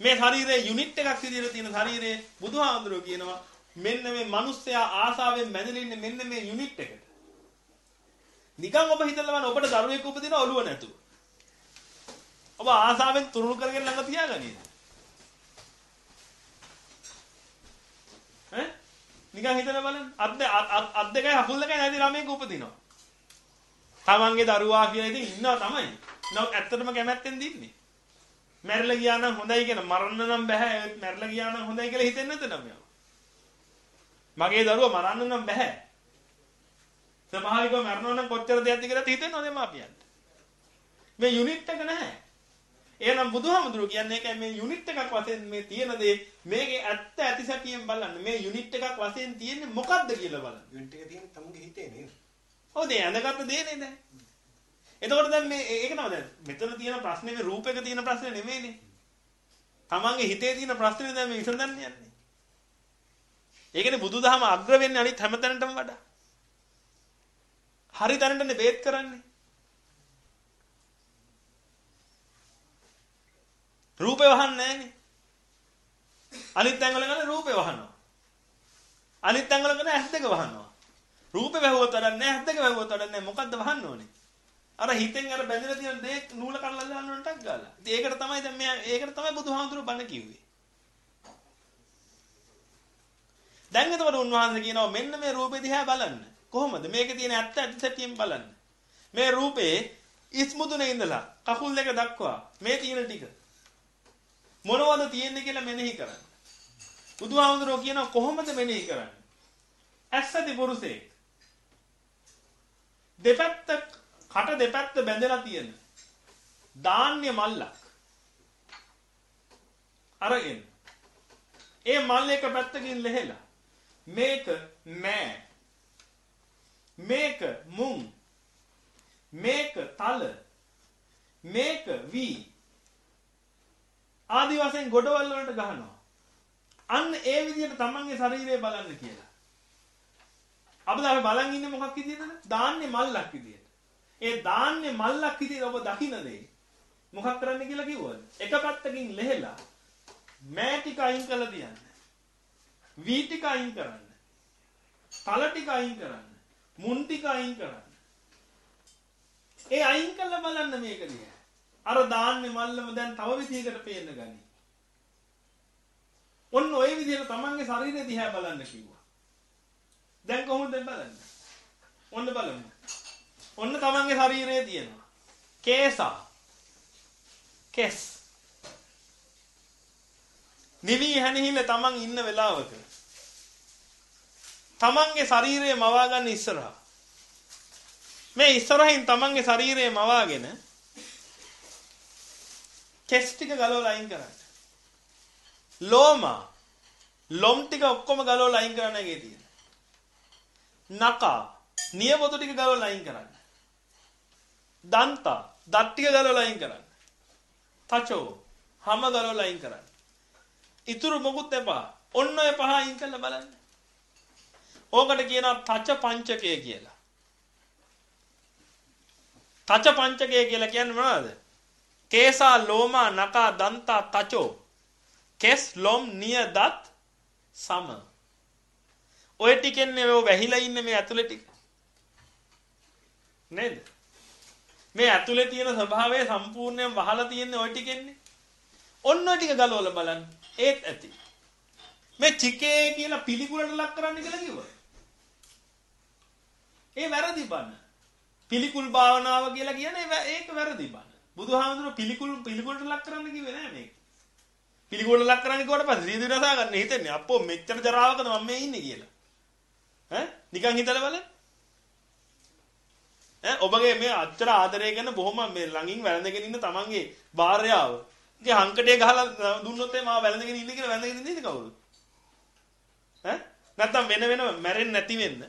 මේ ශරීරයේ යුනිට් එකක් විදිහට තියෙන ශරීරයේ බුදුහාමුදුරුවෝ කියනවා මෙන්න මේ මිනිස්සයා ආසාවෙන් බැඳලා ඉන්නේ මෙන්න මේ යුනිට් එකට. නිකන් ඔබ හිතලා බලන්න ඔබට දරුවෙක් උපදින ඔළුව නැතුව. ඔබ ආසාවෙන් තුරුළු කරගෙන ළඟ තියාගනීද? ඈ? නිකන් හිතලා බලන්න අත් අත් දෙකයි අකුල් දෙකයි නැති ළමයෙක් උපදිනවා. තමන්ගේ දරුවා කියලා ඉතින් ඉන්නවා තමයි. නමුත් ඇත්තටම කැමැත්තෙන් දින්නේ. මැරිලා ගියා නම් හොඳයි කියන මරන්න නම් බෑ. මැරිලා ගියා නම් හොඳයි කියලා හිතෙන්නේ නැත නම. මගේ දරුවා මරන්න නම් බෑ. ස්වභාවිකව මරනවා නම් කොච්චර දෙයක්ද කියලා හිතෙනවද දෙමාපියන්ට. මේ යුනිට් එක නැහැ. එහෙනම් බුදුහාමුදුරුවෝ කියන්නේ ඒකයි මේ යුනිට් එකක් වශයෙන් මේ තියෙන දේ මේකේ ඇත්ත ඇති සැටියෙන් බලන්න. මේ යුනිට් එකක් වශයෙන් තියෙන්නේ මොකද්ද කියලා බලන්න. යුනිට් එක තියෙන්නේ තමුගේ හිතේ නේද? ඔව් දේ ඇඳගත්ත දේ නේද? එතකොට දැන් මේ ඒක නම දැන් මෙතන තියෙන ප්‍රශ්නේ මේ රූපයක තියෙන ප්‍රශ්නේ නෙමෙයිනේ. තමන්ගේ හිතේ තියෙන ප්‍රශ්නේ දැන් මේ විසඳන්න යන්නේ. ඒකනේ බුදුදහම අග්‍ර වෙන්නේ අනිත් හැමතැනටම වඩා. හරි තැනටනේ බේත් කරන්නේ. රූපේ වහන්නේ නැහනේ. අනිත් තැන්වල ගන්න රූපේ වහනවා. අනිත් තැන්වල ගන්න ඇස් දෙක වහනවා. රූපේ වැහුවොත් වැඩක් නැහැ, ඇස් දෙක වැහුවොත් වැඩක් නැහැ. මොකද්ද වහන්න ඕනේ? අර හිතෙන් අර බැඳලා තියෙන දේ නූල කඩලා දාන්න උන්ටක් ගාලා. ඉතින් ඒකට තමයි දැන් මෙයා ඒකට තමයි බුදුහාමුදුරුවෝ බණ කිව්වේ. දැන් එතකොට උන්වහන්සේ කියනවා මෙන්න මේ රූපේ දිහා බලන්න. කොහොමද? මේකේ තියෙන ඇත්ත ඇත්ත සැටියෙන් බලන්න. මේ රූපේ ඉස්මුදුනේ ඉඳලා කකුල් දෙක දක්වා මේ තියෙන ටික මොනවද තියෙන්නේ කියලා මෙනෙහි කරන්න. බුදුහාමුදුරුවෝ කියනවා කොහොමද මෙනෙහි කරන්නේ? ඇස්සති පුරුෂේ. දෙපැත්ත කට දෙපැත්ත බැඳලා තියෙන ධාන්‍ය මල්ලක් අරගෙන ඒ මල් එක පැත්තකින් ලෙහෙලා මේක මෑ මේක මුං මේක තල මේක වී ආදි වශයෙන් ගොඩවල් වලට ගහනවා අන්න ඒ විදිහට තමන්ගේ ශරීරය බලන්න කියලා අපිට අපි බලන් ඉන්නේ මොකක් විදිහටද? දාන්නේ මල්ලක් විදිහට. ඒ දාන්නේ මල්ලක් විදිහට ඔබ දකින්න දෙයි. මොකක් කරන්න කියලා කිව්වද? එක පැත්තකින් ලෙහෙලා මෑ ටික අයින් කරලා තියන්න. වී ටික අයින් කරන්න. තල ටික අයින් කරන්න. මුන් ටික අයින් කරන්න. ඒ අයින් කළා බලන්න මේක දිහා. අර දාන්නේ මල්ලම දැන් තව විදිහකට පේන්න ගනි. ඔන්න ওই විදිහට තමන්ගේ ශරීරය දිහා බලන්න කිව්වා. දැන් කොහොමද බලන්නේ? ඔන්න බලමු. ඔන්න තමන්ගේ ශරීරයේ තියෙනවා. කේසා. කෙස්. නිවි හැනිහිල්ල තමන් ඉන්න වෙලාවක තමන්ගේ ශරීරය මවා ගන්න ඉස්සරහා මේ ඉස්සරහින් තමන්ගේ ශරීරය මවාගෙන කෙස් ටික ගලවලා අයින් කරන්න. ලෝමා ලොම් ටික ඔක්කොම ගලවලා අයින් කරන්න එකේ තියෙන. නකා නියපොතු ටික ගලවලා අයින් කරන්න. දන්තා දත් ටික ගලවලා අයින් කරන්න. තචෝ හැම ගලවලා අයින් කරන්න. ඉතුරු මොකුත් එපා. ඔන්න ඔය පහ අයින් කරලා බලන්න. ඕකට කියනවා තච පංචකය කියලා. තච පංචකය කියලා කියන්නේ මොනවද? කේසා ලෝමා නකා දන්තා තචෝ කෙස් ලොම් නිය දත් සම ඔය ටිකෙන්නේ ඔය වැහිලා ඉන්නේ මේ ඇතුලේ ටික නේද මේ ඇතුලේ තියෙන ස්වභාවය සම්පූර්ණයෙන් වහලා තියෙන්නේ ඔය ටිකෙන්නේ. ඔන්න ඔය ටික ගලවලා බලන්න. ඒත් ඇති. මේ චිකේ කියලා පිළිකුලට ලක් කරන්න කියලා කිව්වා ඒ වැරදි බන පිළිකුල් භාවනාව කියලා කියන්නේ ඒක වැරදි බන බුදුහාමුදුරුවෝ පිළිකුල් පිළිකුලට ලක් කරන්න කිව්වේ නෑ මේක. පිළිකුලට ලක් කරන්න කිව්වට පස්සේ රීදි රසා ගන්න. හිතෙන්නේ අප්පෝ මෙච්චර ජරාවකද මම මේ ඉන්නේ? කියලා. ඈ? නිකන් හිතලා බලන්න. ඈ ඔබගේ මේ අච්චර ආදරය කරන බොහොම මේ ළඟින් වැළඳගෙන ඉන්න තමන්ගේ භාර්යාව. ඉතින් හංකටේ ගහලා දුන්නොත් එහේ මාව වැළඳගෙන ඉන්නේ කියලා වැළඳගෙන ඉන්නේ කවුරුද? ඈ නැත්තම් වෙන වෙනම මැරෙන්නේ නැති වෙන්න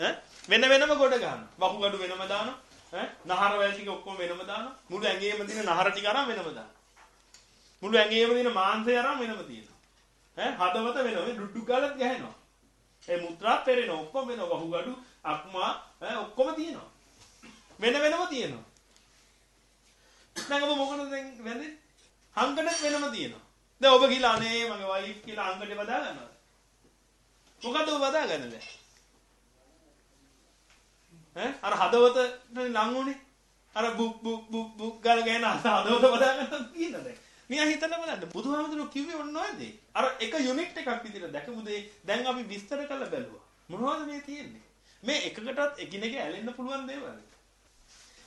ඈ වෙන වෙනම ගොඩ ගන්න. වකුගඩු වෙනම දානවා. ඈ නහර වැල් ටික ඔක්කොම වෙනම දානවා. මුළු ඇඟේම තියෙන නහර ටික අරන් වෙනම දානවා. මුළු ඇඟේම තියෙන මාංශය අරන් වෙනම තියෙනවා. ඈ හදවත වෙනම ඩුඩු ගාලත් ගහනවා. ඒ මුත්‍රා පෙරෙනවා. ඔක්කොම වෙනවා. වහුගඩු අක්මා ඈ ඔක්කොම තියෙනවා. වෙන වෙනම තියෙනවා. දැන් ඔබ මොකටද දැන් වැඳේ? හංගඩත් වෙනම තියෙනවා. දැන් ඔබ ගිහලා අනේ මගේ වයිෆ් කියලා අංකඩේ බදා ගන්නවා. මොකද ඔබ බදා ගන්නද? ඈ අර හදවත ලං උනේ. අර බුක් බුක් බුක් බුක් ගාල ගෑන හදවත බදා ගන්න කියනද? මියා හිතන්න බලන්න බුදුහාමුදුරුවෝ කිව්වේ ඔන්න ඔයදී. අර එක යුනිට් එකක් විදිහට දැකපු දේ දැන් අපි විස්තර කරලා බැලුවා. මොනවද මේ තියෙන්නේ? මේ එකකටත් එකිනෙක ඇලෙන්න පුළුවන් දේවල්.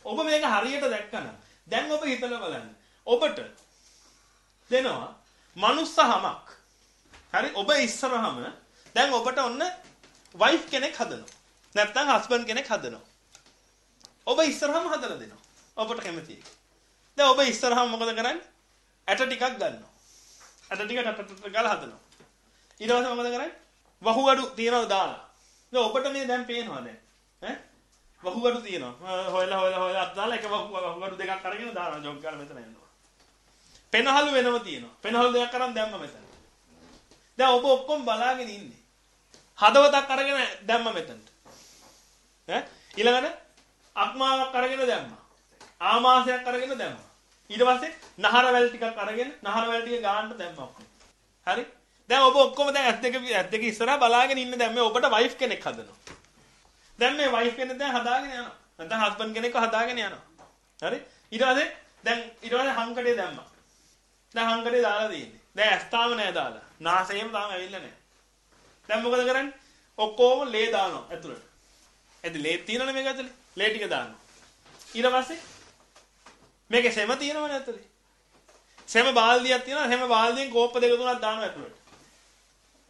ඔබ මේක හරියට දැක්කනම් දැන් ඔබ හිතලා බලන්න. ඔබට දෙනවා මනුස්සහමක්. හරි ඔබ ඉස්සරහම දැන් ඔබට ඔන්න වයිෆ් කෙනෙක් හදනවා. නැත්නම් හස්බන්ඩ් කෙනෙක් හදනවා. ඔබ ඉස්සරහම හදලා දෙනවා. ඔබට කැමතියි. දැන් ඔබ ඉස්සරහම මොකද කරන්නේ? ඇට ටිකක් ගන්නවා. ඇට ටික ටට ගාලා හදනවා. ඊට පස්සේ මොකද කරන්නේ? වහුගඩු තියනවා දාලා. දැන් ඔබට මේ දැන් පේනවා දැන්. ඈ? වහුගඩු තියනවා. හොයලා හොයලා හොයලා අත් දාලා එක වහුගඩු දෙකක් අරගෙන දානවා ජොග් ගාලා මෙතන යනවා. පෙනහළු වෙනම තියෙනවා. පෙනහළු දෙකක් අරන් දැම්ම මෙතන. දැන් ඔබ ඔක්කොම බලාගෙන ඉන්නේ. හදවතක් අරගෙන දැම්ම මෙතනට. ඈ ඊළඟට අක්මාවක් අරගෙන දැම්මා. ආමාශයක් අරගෙන දැම්මා. ඊට පස්සේ නහර වැල් ටිකක් අරගෙන නහර වැල් ටික ගාන්න දැම්මා. හරි? දැන් ඔබ ඔක්කොම දැන් ඇස් දෙක ඇස් දෙක ඉස්සරහා බලාගෙන ඉන්න දැන් මේ ඔබට වයිෆ් කෙනෙක් හදනවා. දැන් මේ වයිෆ් කෙනෙක් දැන් හදාගෙන යනවා. නැත්නම් හස්බන්ඩ් කෙනෙක්ව හදාගෙන යනවා. හරි? ඊට පස්සේ දැන් ඊට පස්සේ හංකඩේ දැම්මා. දැන් හංකඩේ දාලා තියෙන්නේ. දැන් ඇස් තාම නෑ දාලා. නාසයෙම තාම ඇවිල්ලා නෑ. දැන් මොකද කරන්නේ? ඔක්කොම ලේ දානවා ඇතුළට. එද ලේ තියෙනවනේ මේක ඇතුලේ. ලේ ටික දානවා. ඊට පස්සේ මේකේ සෙම තියෙනවනේ ඇතුලේ. සෙම බාල්දියක් තියෙනවා. සෙම බාල්දියෙන් කෝප්ප දෙක තුනක් දානවා ඇතුලට.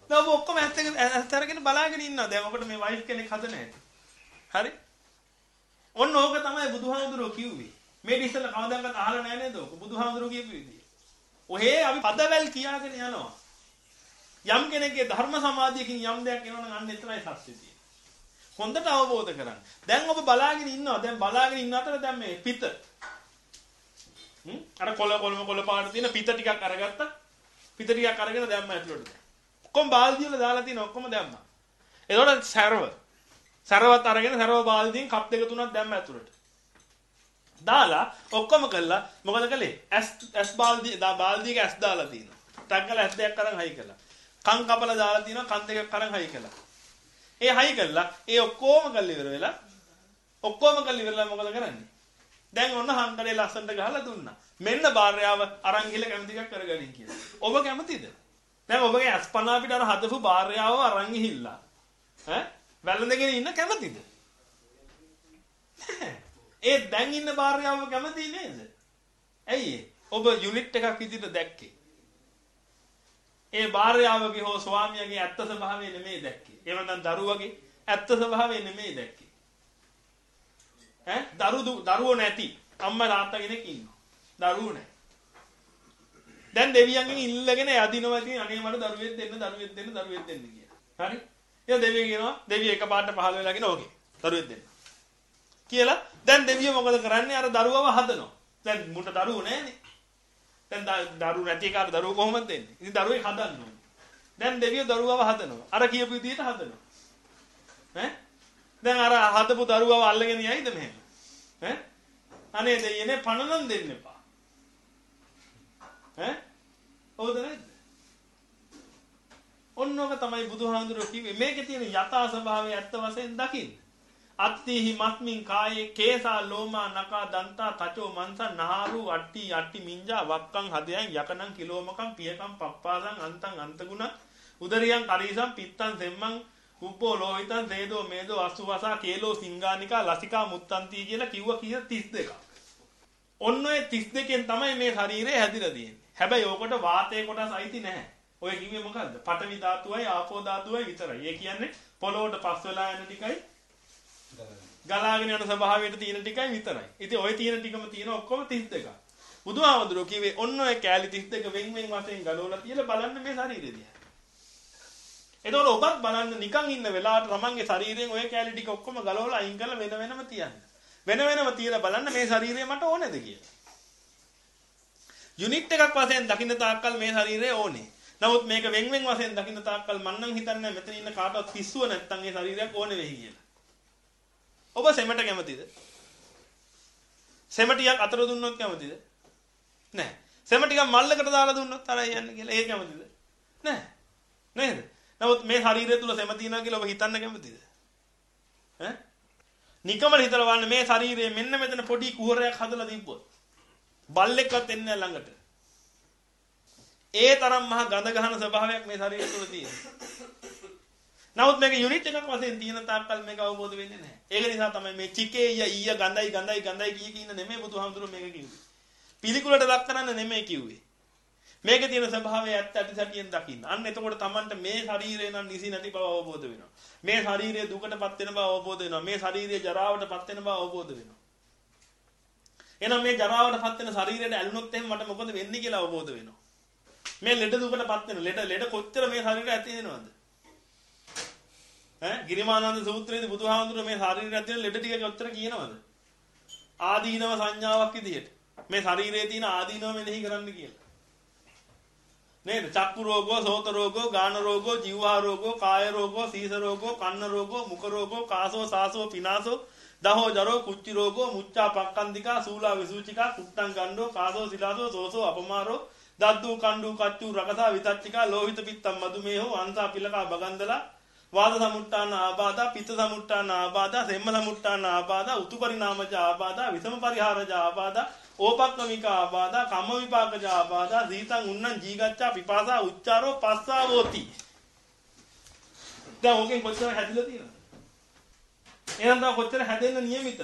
දැන් ඔබ ඔක්කොම ඇත්ත ඇත්තරගෙන බලාගෙන ඉන්නවා. දැන් ඔබට මේ වයිෆ් කෙනෙක් හද නැහැ. හරි? ඔන්න ඕක තමයි බුදුහාමුදුරුවෝ කිව්වේ. මේ ඉස්සෙල්ලා කවදාවත් අහලා නැහැ නේද ඔක? බුදුහාමුදුරුවෝ කියපු විදිය. ඔහේ අපි පදවැල් කියාගෙන යනවා. යම් කෙනෙක්ගේ ධර්ම සමාධියකින් යම් දෙයක් එනවනම් අන්න එතරයි සත්‍ය තියෙන්නේ. හොඳට අවබෝධ කරගන්න. දැන් ඔබ බලාගෙන ඉන්නවා. දැන් බලාගෙන ඉන්න අතර දැන් මේ පිට. හ්ම් අර කොළ කොළම කොළ පාට තියෙන පිට ටිකක් අරගත්තා. පිට ටිකක් අරගෙන දැම්ම ඇතුළට. ඔක්කොම බාල්දිය වල දාලා තියෙන ඔක්කොම දැම්මා. එතකොට සර්ව. සර්වත් අරගෙන සර්ව බාල්දියෙන් කප් දෙක තුනක් දැම්ම ඇතුළට. දාලා ඔක්කොම කළා මොකද කළේ? ඇස් ඇස් බාල්දිය දා බාල්දියක ඇස් දාලා තියෙනවා. ටග්ගල ඇස් දෙකක් අරන් හයි කළා. කන් කපලා දාලා තියෙනවා කන් දෙකක් අරන් හයි කළා. ඒ හයි කළා ඒ ඔක්කොම කල් ඉවර වෙලා ඔක්කොම කල් ඉවරලා මොකද කරන්නේ? දැන් ඔන්න හන්දරේ ලස්සනට ගහලා දුන්නා. මෙන්න භාර්යාව අරන් ගිහලා කැමති එකක් කරගනින් කියලා. ඔබ කැමතිද? දැන් ඔබගේ අස්පනා අපිට අර හදපු භාර්යාව අරන් ගිහිල්ලා ඈ වැළඳගෙන ඉන්න කැමතිද? ඒ දැන් ඉන්න භාර්යාව කැමති නේද? ඇයි ඔබ යුනිට් එකක් විදිහට දැක්කේ? ඒ භාර්යාවගේ හෝ ස්වාමියාගේ ඇත්ත ස්වභාවය නෙමෙයි දැක්කේ. එහෙම නැත්නම් දරුවගේ ඇත්ත ස්වභාවය නෙමෙයි දැක්කේ. ඈ දරු දරුවෝ නැති අම්මා තාත්තා කෙනෙක් ඉන්නවා. දරුවෝ නැහැ. දැන් දෙවියන්ගෙන් ඉල්ලගෙන යදිනවා ඉතින් අනේ මට දරුවෙක් දෙන්න දරුවෙක් දෙන්න දරුවෙක් දෙන්න කියලා. හරි? එහෙනම් දෙවියන් කියනවා දෙවිය එකපාරට පහළ වෙලාගෙන ඕකේ. දරුවෙක් දෙන්න. කියලා දැන් දෙවියෝ මොකද කරන්නේ අර දරුවව හදනවා. දැන් මුට දරුවෝ නැහැනේ. දැන් දරු නැති කාට දරුවෝ කොහොමද දෙන්නේ? ඉතින් දරුවෙක් හදන්න ඕනේ. දැන් දෙවියෝ දරුවව හදනවා. අර කියපු විදිහට හදනවා. ඈ? දැන් අර හදපු දරුවව අල්ලගෙන යයිද මෙහෙම? ඈ? අනේ දෙයනේ පණ නම් දෙන්න එපා. ඈ? හොඳ නැද්ද? ඔන්නෝක තමයි බුදුහාඳුරෝ කිව්වේ මේකේ තියෙන යථා ස්වභාවය ඇත්ත වශයෙන් දකින්න. අත්තිහි මස්මින් කායේ කේසා ලෝමා නකා දන්තා තචෝ මන්සා නහාරු අට්ටි අට්ටි මිංජා වක්කං හදයන් යකනං කිලෝමකං පියකං පප්පාසං අන්තං අන්තගුණ උදරියන් කරීසං පිත්තං සෙම්මං කුප්පෝ ලෝහිතං සේදෝ මේදෝ අසුවසා කේලෝ සිංගානිකා ලසිකා මුත්තන්ති කියලා කිව්ව කීය 32ක්. ඔන්න ඔය 32කින් තමයි මේ ශරීරය හැදිලා තියෙන්නේ. හැබැයි ඕකට වාතයේ කොටස් අයිති නැහැ. ඔය කිව්වේ මොකද්ද? පඨවි ධාතුවයි ආපෝ ධාතුවයි විතරයි. ඒ කියන්නේ පොළොවට පස් වෙලා යන ටිකයි ගලාගෙන යන ස්වභාවයට තියෙන ටිකයි විතරයි. ඉතින් ওই තියෙන ටිකම තියෙන ඔක්කොම 32ක්. බුදුහාමුදුරුවෝ කිව්වේ ඔන්න ඔය කෑලි 32 වෙන් වෙන් වශයෙන් ගලවලා තියලා බලන්න මේ ශරීරය දිහා. එතකොට ඔබත් බලන්න නිකන් ඉන්න වෙලාවට තමන්ගේ ශරීරයෙන් ඔය කෑලි ටික ඔක්කොම ගලවලා අයින් කරලා වෙන වෙනම තියන්න. වෙන වෙනම තියලා බලන්න මේ ශරීරය මට ඕනේද කියලා. යුනිට් එකක් වශයෙන් දකින්න තාක්කල් මේ ශරීරය ඕනේ. නමුත් මේක වෙන් වෙන් වශයෙන් දකින්න තාක්කල් මම නම් හිතන්නේ මෙතන ඉන්න කාටවත් පිස්සුව නැත්තම් ඒ ශරීරයක් ඕනේ වෙයි කියලා. ඔබ සෙමට කැමතිද? සෙමටියක් අතර දුන්නොත් කැමතිද? නැහැ. සෙම ටිකක් මල්ලකට දාලා දුන්නොත් අර යන්නේ කියලා. ඒක කැමතිද? නෑ. නේද? නමුත් මේ ශරීරය තුල සෙම තියනවා කියලා ඔබ හිතන්න කැමතිද? ඈ? නිකමල හිතලා බලන්න මේ ශරීරයේ මෙන්න මෙතන පොඩි කුහරයක් හදලා තිබ්බොත් බල්ලෙක්වත් එන්නේ නැහැ ළඟට. ඒ තරම් මහ ගඳ ගහන ස්වභාවයක් මේ ශරීරය තුල තියෙනවා. නමුත් මේක යුනිට් එකක් වශයෙන් තියෙන තාක්කල් මේක අවබෝධ වෙන්නේ නැහැ. ඒක නිසා තමයි මේ චිකේ ඊය ගඳයි ගඳයි ගඳයි කිය කින නෙමෙයි බුදුහාමුදුරුවෝ මේක කිව්වේ. පිළිකුලට ලක් කරන්න නෙමෙයි කිව්වේ. මේකේ තියෙන ස්වභාවය ඇත්ත ඇති සැටියෙන් දකින්න. අන්න එතකොට Tamanට මේ ශරීරය නම් නිසි නැති බව අවබෝධ වෙනවා. මේ ශරීරය දුකටපත් වෙන බව අවබෝධ වෙනවා. මේ ශරීරය ජරාවටපත් වෙන බව අවබෝධ වෙනවා. එහෙනම් මේ ජරාවටපත් වෙන ශරීරයට ඇලුනොත් එහෙනම් මට මොකද වෙන්නේ කියලා අවබෝධ වෙනවා. මේ ලෙඩ දුකටපත් වෙන ලෙඩ ලෙඩ කොච්චර මේ ශරීරය ඇති වෙනවද? ඈ ගිරිමානන්ද සූත්‍රයේදී බුදුහාමුදුරුවෝ මේ ශරීරය ඇති වෙන ලෙඩ ටික කොච්චර කියනවද? ආදීනව සංඥාවක් විදිහට. මේ ශරීරයේ තියෙන ආදීනව මෙනෙහි කරන්න කියලා. නේද? චක්කු රෝගෝ, සෝත රෝගෝ, ගාන රෝගෝ, ජීවහා රෝගෝ, කාය රෝගෝ, සීස රෝගෝ, කන්න රෝගෝ, මුඛ රෝගෝ, කාසෝ සාසෝ පිනාසෝ, දහෝ ජරෝ, කුච්චි රෝගෝ, මුච්චා පක්කන්දිකා, සූලා විසූචිකා, කුට්ටං ගණ්ඩෝ, කාසෝ සිලාසෝ, සෝසෝ අපමාරෝ, දද්දු කණ්ඩු කච්චු රකසා විතච්චිකා, ලෝහිත පිත්තම් මදුමේහෝ, අන්සා පිලකා බගන්දලා වාද සමුට්ටාන ආබාධා පිත්ත සමුට්ටාන ආබාධා සෙම්ම සමුට්ටාන ආබාධා උතු පරිණාමජ ආබාධා විසම පරිහාරජ ආබාධා ඕපක්කමික ආබාධා කම්ම විපාකජ ආබාධා සීතං උන්නං ජීගච්ඡා පිපාසා උච්චාරෝ පස්සාවෝති. දැන් ඕකෙන් කොච්චර හැදිලා තියෙනවද? එහෙනම් තව කොච්චර හැදෙන්න නියමිතද?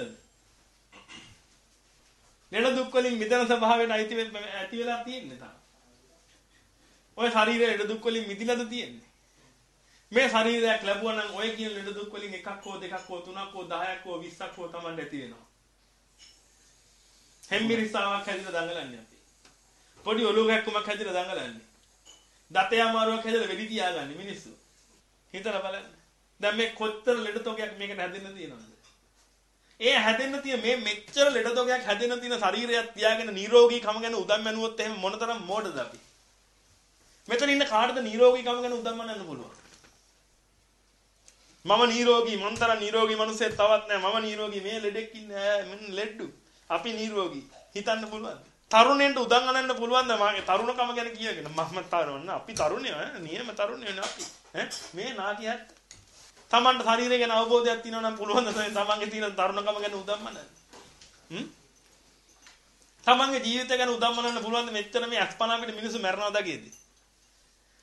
ලෙඩ දුක් වලින් මිදෙන ස්වභාවයට අයිති ඇති වෙලා තියෙන්නේ තාම. ඔය ශරීරයේ ලෙඩ දුක් වලින් මිදිලාද තියෙන්නේ මේ ශරීරයක් ලැබුවා නම් ඔය කියන ලෙඩ දුක් වලින් එකක් හෝ දෙකක් හෝ තුනක් හෝ 10ක් හෝ 20ක් හෝ Taman ඇති වෙනවා හෙම්බිරිස්සාවක් හැදිලා දඟලන්නේ අපි. පොඩි ඔලුව කැක්කමක් හැදිලා දඟලන්නේ. දතේ අමාරුවක් හැදලා වෙඩි තියාගන්නේ මිනිස්සු. හිතලා බලන්න. දැන් මේ කොච්චර ලෙඩ තොගයක් මේකට හැදෙන්න තියෙනවද? ඒ හැදෙන්න තියෙන මේ මෙච්චර ලෙඩ තොගයක් හැදෙන්න තියෙන ශරීරයක් තියාගෙන නිරෝගී කම ගැන උදම් මැනුවොත් එහෙම මොනතරම් මෝඩද අපි? මෙතන ඉන්න කාටද නිරෝගී කම ගැන උදම් මැනන්න පුළුවන්? මම නිරෝගී මන්තර නිරෝගී මිනිස්සෙක් තවත් නැහැ මම නිරෝගී. මේ ලෙඩෙක් ඉන්නේ මම ලෙඩ්ඩු. අපි නිරෝගී. හිතන්න පුළුවන්. තරුණයන්ට උදන් අනන්න පුළුවන්ද මාගේ තරුණකම ගැන කියගෙන? මම තරුණ. අපි තරුණයෝ නියම තරුණයෝ අපි. ඈ. මේ නාටි හැත් තමන්ට ශරීරය ගැන අවබෝධයක් තියෙනවා නම් පුළුවන් නම් තමන්ගේ තියෙන තරුණකම ගැන උදම්මන හ්ම්? තමන්ගේ ජීවිතය ගැන උදම්මනන්න පුළුවන් මෙච්චර මේ අස්පනා පිට මිනිස්සු මැරෙනවද කියේදී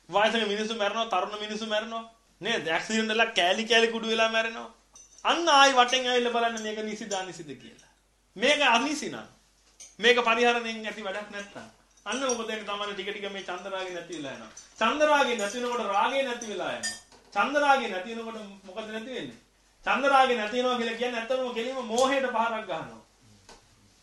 වයසක මිනිස්සු මැරෙනවා තරුණ මිනිස්සු මැරෙනවා නේද ඇක්සිඩන්ට් එකක් කෑලි කෑලි කුඩු වෙලා මැරෙනවා අන්න ආයි වටෙන් ඇවිල්ලා බලන්න මේක නිසිද අනිසිද කියලා මේක අනිසි නම් මේක පරිහරණයෙන් ඇති වැඩක් නැත්තම් අන්න මොකද වෙන්නේ තමයි ටික ටික මේ චන්දරාගේ නැති වෙලා යනවා. චන්දරාගේ නැති වෙනකොට රාගේ නැති වෙලා යනවා. චන්දරාගේ නැති වෙනකොට මොකද නැති වෙන්නේ? චන්දරාගේ නැති වෙනවා කියලා කියන්නේ ඇත්තටම කෙලින්ම මෝහයට පහරක් ගන්නවා.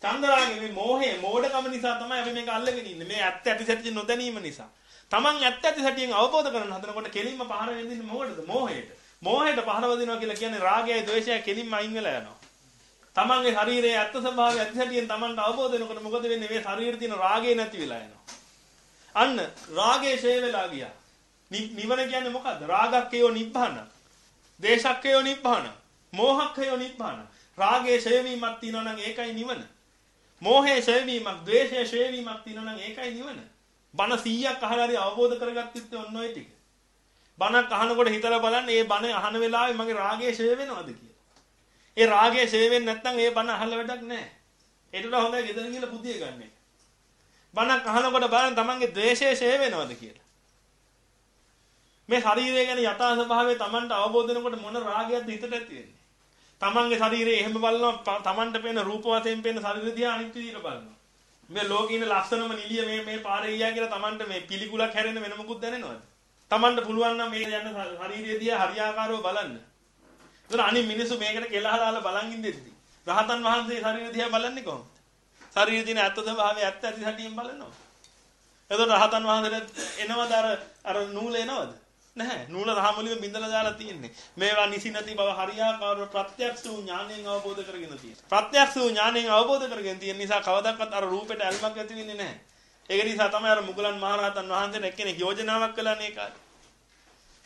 චන්දරාගේ මේ මෝහය මෝඩකම නිසා තමයි අපි මේක අල්ලගෙන ඉන්නේ. මේ ඇත්ත ඇති සැටි නොදැනීම නිසා. Taman ඇත්ත ඇති සැටියෙන් අවබෝධ කරගන්න හදනකොට කෙලින්ම පහර වෙන්නේ මොකටද? මෝහයට. මෝහයට පහර වදිනවා කියලා කියන්නේ රාගයයි ද්වේෂයයි කෙලින්ම අයින් වෙලා යනවා. තමන්ගේ ශරීරයේ ඇත්ත ස්වභාවය ඇති හැටියෙන් තමන්ට අවබෝධ වෙනකොට මොකද වෙන්නේ? මේ ශරීරේ තියෙන රාගය නැති වෙලා යනවා. අන්න රාගය ෂේ වෙලා ගියා. නිවන කියන්නේ මොකද්ද? රාගක්කයෝ නිබ්බාන දේශක්කයෝ නිබ්බාන මෝහක්කයෝ නිබ්බාන රාගයේ ෂේ වීමක් තියෙනවා නම් ඒකයි නිවන. මෝහයේ ෂේ වීමක් ද්වේෂයේ ෂේ වීමක් තියෙනවා නම් ඒකයි නිවන. බණ 100ක් අහලා හරි අවබෝධ කරගත්තත් ඔන්න ඔය ටික බණක් අහනකොට හිතලා බලන්න මේ බණ අහන වෙලාවේ මගේ රාගය ෂේ වෙනවද කියලා ඒ රාගය ෂේ වෙන්නේ නැත්නම් ඒ බණ අහලා වැඩක් නැහැ. ඒකට හොඳයි ගෙදර ගිහලා පුදිය ගන්න එක. බණක් අහනකොට බලන්න තමන්ගේ ද්වේෂය ෂේ වෙනවද කියලා. මේ ශරීරය ගැන යථා ස්වභාවය තමන්ට අවබෝධ වෙනකොට මොන රාගයක්ද හිතට ඇති වෙන්නේ? තමන්ගේ ශරීරය එහෙම බලනවා තමන්ට පේන රූප වශයෙන් පේන ශරීරය දිහා අනිත් විදිහට බලනවා. මේ ලෝකේ ඉන්න ලස්සනම නිලිය මේ මේ පාරේ ගියා කියලා තමන්ට මේ පිළිකුලක් හැරෙන්න වෙන මොකුත් දැනෙනවද? තමන්ට පුළුවන් නම් මේ යන ශරීරය දිහා හරියාකාරව බලන්න. ඒතර අනිත් මිනිස්සු මේකට කෙලහ දාලා බලන් ඉඳෙද්දි රහතන් වහන්සේ ශරීර දිහා බලන්නේ කොහොමද? ශරීරයේ තියෙන ඇත්ත ස්වභාවය ඇත්ත ඇති සැටියෙන් බලනවා. එතකොට රහතන් වහන්සේට එනවද අර අර නූල එනවද? නැහැ. නූල රහමලින් බින්දලා දාලා තියෙන්නේ. මේවා නිසි නැති බව හරියාකාරව ප්‍රත්‍යක්ෂ වූ ඥාණයෙන් අවබෝධ කරගෙන තියෙනවා. ප්‍රත්‍යක්ෂ වූ ඥාණයෙන් අවබෝධ කරගෙන තියෙන නිසා කවදාවත් අර රූපෙට ඇල්මක් ඇති වෙන්නේ නැහැ. ඒක නිසා තමයි අර මුගලන් මහරහතන් වහන්සේට එක්කෙනෙක් යෝජනාවක් කළානේ ඒ කාලේ.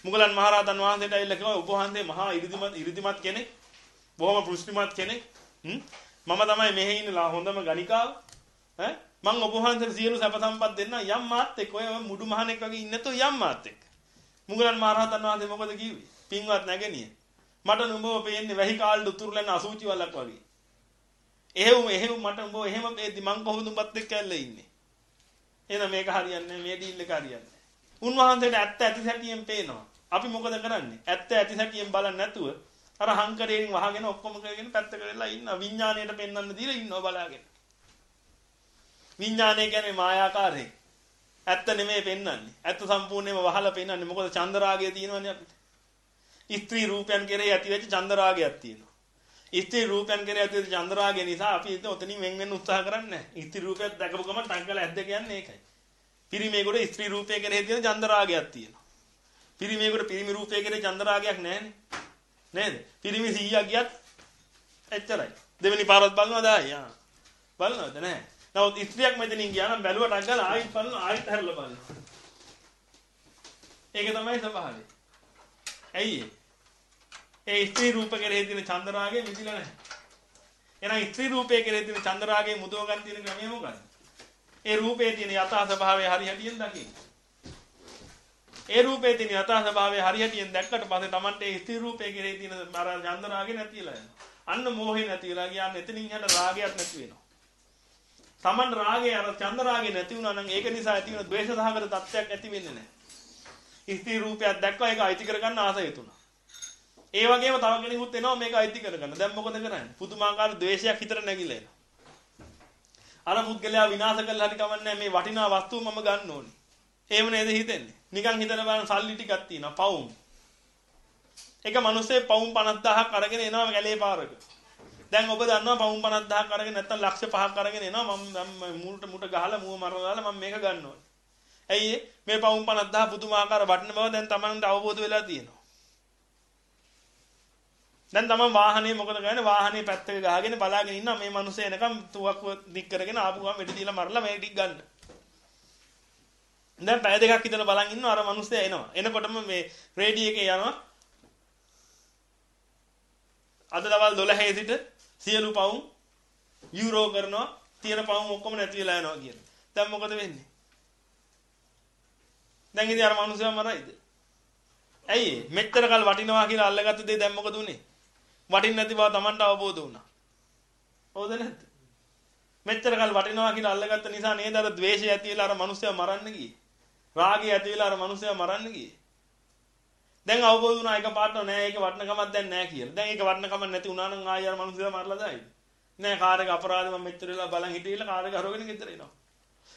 මුගලන් මහරහතන් වහන්සේට ඇවිල්ලා කිව්වා උපවහන්සේ මහා ඉරිදිමත් ඉරිදිමත් කෙනෙක්. බොහොම පුෂ්ටිමත් කෙනෙක්. මම තමයි මෙහි ඉන්නලා හොඳම ගණිකාව. ඈ මම ඔබ වහන්සේට සියලු සැප සම්පත් දෙන්න යම් මාත් එක්ක ඔය මුඩු මහණෙක් වගේ ඉන්නේ නැතෝ යම් මාත් එක්ක. මුගලන් මහරහතන් වහන්සේ මොකද කිව්වේ? පින්වත් නැගණිය. මට නුඹව පේන්නේ වැහි කාල්ඩ උතුරුලන අසූචි වලක් වගේ. එහෙව් එහෙව් මට උඹ එහෙම පේද්දි මං කොහොමද උඹත් එක්ක ඇල්ල ඉන්නේ? එහෙනම් මේක හරියන්නේ මේ ඩීල් එක හරියන්නේ. උන්වහන්සේට ඇත්ත ඇති සැටියෙන් පේනවා. අපි මොකද කරන්නේ? ඇත්ත ඇති සැටියෙන් බලන්නේ නැතුව අර හංකරයෙන් වහගෙන ඔක්කොම කරගෙන පැත්තක වෙලා ඉන්න විඥාණයට පෙන්වන්න දීලා ඉන්නව බලාගෙන. විඥාණය කියන්නේ මායාකාරයි. ඇත්ත නෙමෙයි පෙන්වන්නේ. ඇත්ත සම්පූර්ණයෙන්ම වහලා පෙන්වන්නේ. මොකද චන්දරාගය තියෙනවනේ අපිට. ස්ත්‍රී රූපයන් කෙරෙහි ඇතිවෙච්ච චන්දරාගයක් තියෙනවා. ස්ත්‍රී රූපයන් කෙරෙහි ඇතිවෙච්ච චන්දරාගය නිසා අපි ඔතනින් වෙන් වෙන්න උත්සාහ කරන්නේ නැහැ. ස්ත්‍රී රූපයක් දැකපු ගමන් ටංකල ඇද්ද කියන්නේ ඒකයි. පිරිමේකට ස්ත්‍රී රූපය කෙරෙහි තියෙන චන්දරාගයක් තියෙනවා. පිරිමේකට පිරිමි රූපය කෙරෙහි චන්දරාගයක් නැහැනේ. නේද? පිරිමි 100ක් ගියත් එච්චරයි. දෙවෙනි පාරත් බලනවද ආයි? ආ. බලනවද නැහැ? නමුත් ස්ත්‍රියක් මෙතනින් ගියා නම් බැලුවට අග්ගලා ආයිත් බලනවා ආයිත් හැරලා බලනවා. ඒක තමයි ස්වභාවය. ඇයි ඒ ස්ත්‍රී රූප කෙරෙහි තියෙන චන්දරාගය මිදිලා නැහැ. එහෙනම් ස්ත්‍රී රූපය කෙරෙහි තියෙන චන්දරාගය මුදව ගන්න තියෙන ක්‍රමය මොකක්ද? ඒ රූපයේ තියෙන යථා ස්වභාවය හරියටියෙන් දකින්න. ඒ රූපයේ තියෙන යථා ස්වභාවය හරියටියෙන් දැක්කට පස්සේ Tamante ඒ ස්ත්‍රී රූපය කෙරෙහි තියෙන අර චන්දරාගය නැතිලා යනවා. අන්න මෝහේ නැතිලා ගියාම එතනින් යන රාගයක් නැති වෙනවා. Taman රාගය අර චන්ද රාගය නැති වුණා නම් ඒක නිසා ඇති වෙන ද්වේෂ සහගත තත්ත්වයක් ඇති වෙන්නේ නැහැ. ස්ත්‍රී රූපයක් දැක්කම ඒක අයිති කරගන්න ආසය තුණා. ඒ වගේම තව කෙනෙකුත් එනවා මේක අයිති කරගන්න. දැන් මොකද කරන්නේ? පුදුමාකාර ද්වේෂයක් හිතට නැగిලා එනවා. අර පුද්ගලයා විනාශ කළා හරි කමන්නේ මේ වටිනා වස්තුව මම ගන්න ඕනේ. එහෙම නේද හිතෙන්නේ? නිකන් හිතන බලන සල්ලි ටිකක් තියෙනවා පවුම්. එක මිනිස්සේ පවුම් 50000ක් අරගෙන එනවා ගැලේ පාරක. දැන් ඔබ දන්නවා පවුම් 50000ක් අරගෙන නැත්තම් ලක්ෂ 5ක් අරගෙන එනවා මම මූට මුට ගහලා මුව මරලා දාලා මම මේක ගන්න ඕනේ. ඇයි මේ පවුම් 50000 පුදුමාකාර වටින බව දැන් Tamanට අවබෝධ වෙලා තියෙනවා. දැන් තමන් වාහනේ මොකද කරන්නේ වාහනේ පැත්තක ගහගෙන බලාගෙන ඉන්නවා මේ මිනිස්සු එනකම් තුවක්කුව දික් කරගෙන ආපු ගමන් වෙඩි දීලා මරලා මේ ටික ගන්න. දැන් පැය දෙකක් විතර බලන් ඉන්නවා අර මිනිස්සයා එනවා. එනකොටම මේ රේඩිය එකේ යනවා. අද දවල් 12 සිට සියලු පවුම් යූරෝ කරනවා තියෙන පවුම් ඔක්කොම නැති වෙලා යනවා කියන. දැන් මොකද වෙන්නේ? දැන් ඉතින් අර මිනිස්සුම මරයිද? ඇයි මෙච්චර කල් වටිනවා කියලා අල්ලගත්ත දේ දැන් මොකද උනේ? වටින්නේ නැති බව Tamanට අවබෝධ වුණා. හවුද නැද්ද? මෙච්චර කල් වටිනවා කියලා අල්ලගත්ත නිසා නේද අර ද්වේෂය ඇති වෙලා අර මිනිස්සයා මරන්න ගියේ. රාගය ඇති වෙලා අර මිනිස්සයා මරන්න ගියේ. දැන් අවබෝධ වුණා එක පාට නෑ ඒක වටනකමක් දැන් නෑ කියලා. දැන් ඒක වටනකමක් නැති වුණා නම් ආයෙ අර මිනිස්සුලා මරලා දායිද? නෑ කාර් එක අපරාධ මම මෙච්චර වෙලා බලන් හිටියලා කාර් එක හරවගෙන ගෙදර එනවා.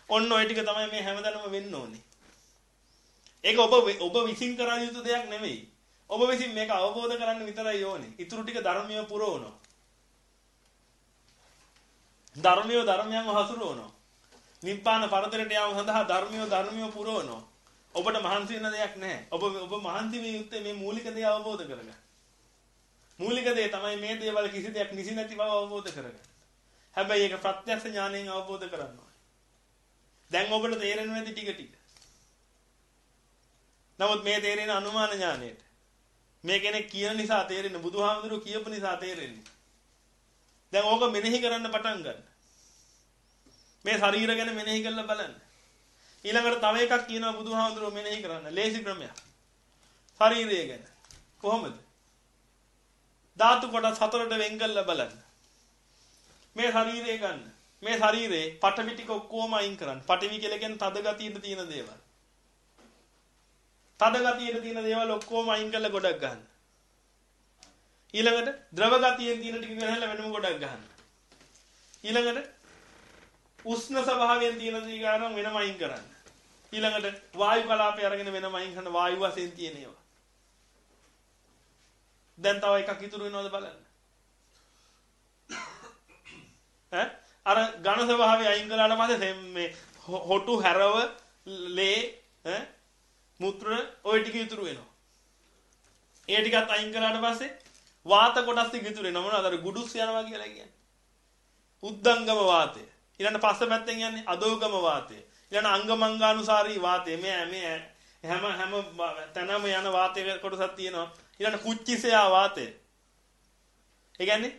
ඔන්න ඔය ටික තමයි මේ හැමදැනම වෙන්න ඕනේ. ඒක ඔබ ඔබ විසින් කරා යුතු දෙයක් නෙමෙයි. ඔබ විසින් මේක අවබෝධ කරගන්න විතරයි ඕනේ. ඊටු ටික ධර්මිය පුරවනවා. ධර්මිය ධර්මයන්ව හසුරවනවා. නිබ්බාන පරතරයට යාම සඳහා ධර්මිය ධර්මිය පුරවනවා. ඔබට මහන්සි වෙන දෙයක් නැහැ. ඔබ ඔබ මහන්සි මේ යුත්තේ මේ මූලික දේ අවබෝධ කරගන්න. මූලික දේ තමයි මේ දේවල් කිසි දෙයක් නිසි නැති බව අවබෝධ කරගන්න. හැබැයි ඒක ප්‍රත්‍යක්ෂ ඥාණයෙන් අවබෝධ කරන්න දැන් ඔබට තේරෙන්නේ නැති ටික ටික. නමුත් මේ තේරෙන අනුමාන ඥාණයට මේ කෙනෙක් කියන නිසා තේරෙන්නේ බුදුහාමුදුරුවෝ කියපු නිසා තේරෙන්නේ. දැන් ඕක මෙනෙහි කරන්න පටන් ගන්න. මේ ශරීර ගැන මෙනෙහි කරලා බලන්න. ඊළඟට තව එකක් කියනවා බුදුහාමුදුරුවෝ මෙනෙහි කරන්න. ලේසි ක්‍රමයක්. ශරීරය ගැන. කොහොමද? ධාතු කොටස් හතරට වෙන් කරලා බලන්න. මේ ශරීරය ගන්න. මේ ශරීරේ පඨවි ටික ඔක්කොම අයින් කරන්න. පඨවි කියලා කියන්නේ තද ගතියට තියෙන දේවල්. තද ගතියට තියෙන දේවල් ඔක්කොම අයින් කරලා ගොඩක් ගන්න. ඊළඟට ද්‍රව ගතියෙන් තියෙන ටික ගහලා වෙනම ගොඩක් ගන්න. ඊළඟට උෂ්ණ ස්වභාවයෙන් තියෙන දේ ගන්න වෙනම අයින් කරන්න. ඊළඟට වායු කලාපය අරගෙන වෙනම අයින් කරන වායු වශයෙන් තියෙන ඒවා. දැන් තව එකක් ඉතුරු වෙනවද බලන්න. ඈ අර ඝන ස්වභාවය අයින් කළාට පස්සේ මේ හොටු හැරව ලේ ඈ මුත්‍ර ওই ටික ඉතුරු වෙනවා. ඒ ටිකත් අයින් කළාට පස්සේ වාත කොටස් ටික ඉතුරු වෙනවා මොනවද අර ගුඩුස් යනවා කියලා කියන්නේ. උද්දංගම වාතය. ඊළඟ පස්ස පැත්තෙන් යන්නේ අදෝගම වාතය. ඊළඟ අංගමංගානුසාරී වාතය. මේ මේ හැම හැම තැනම යන වාතය කොටසක් තියෙනවා. ඊළඟ කුච්චිසයා වාතය. ඒ කියන්නේ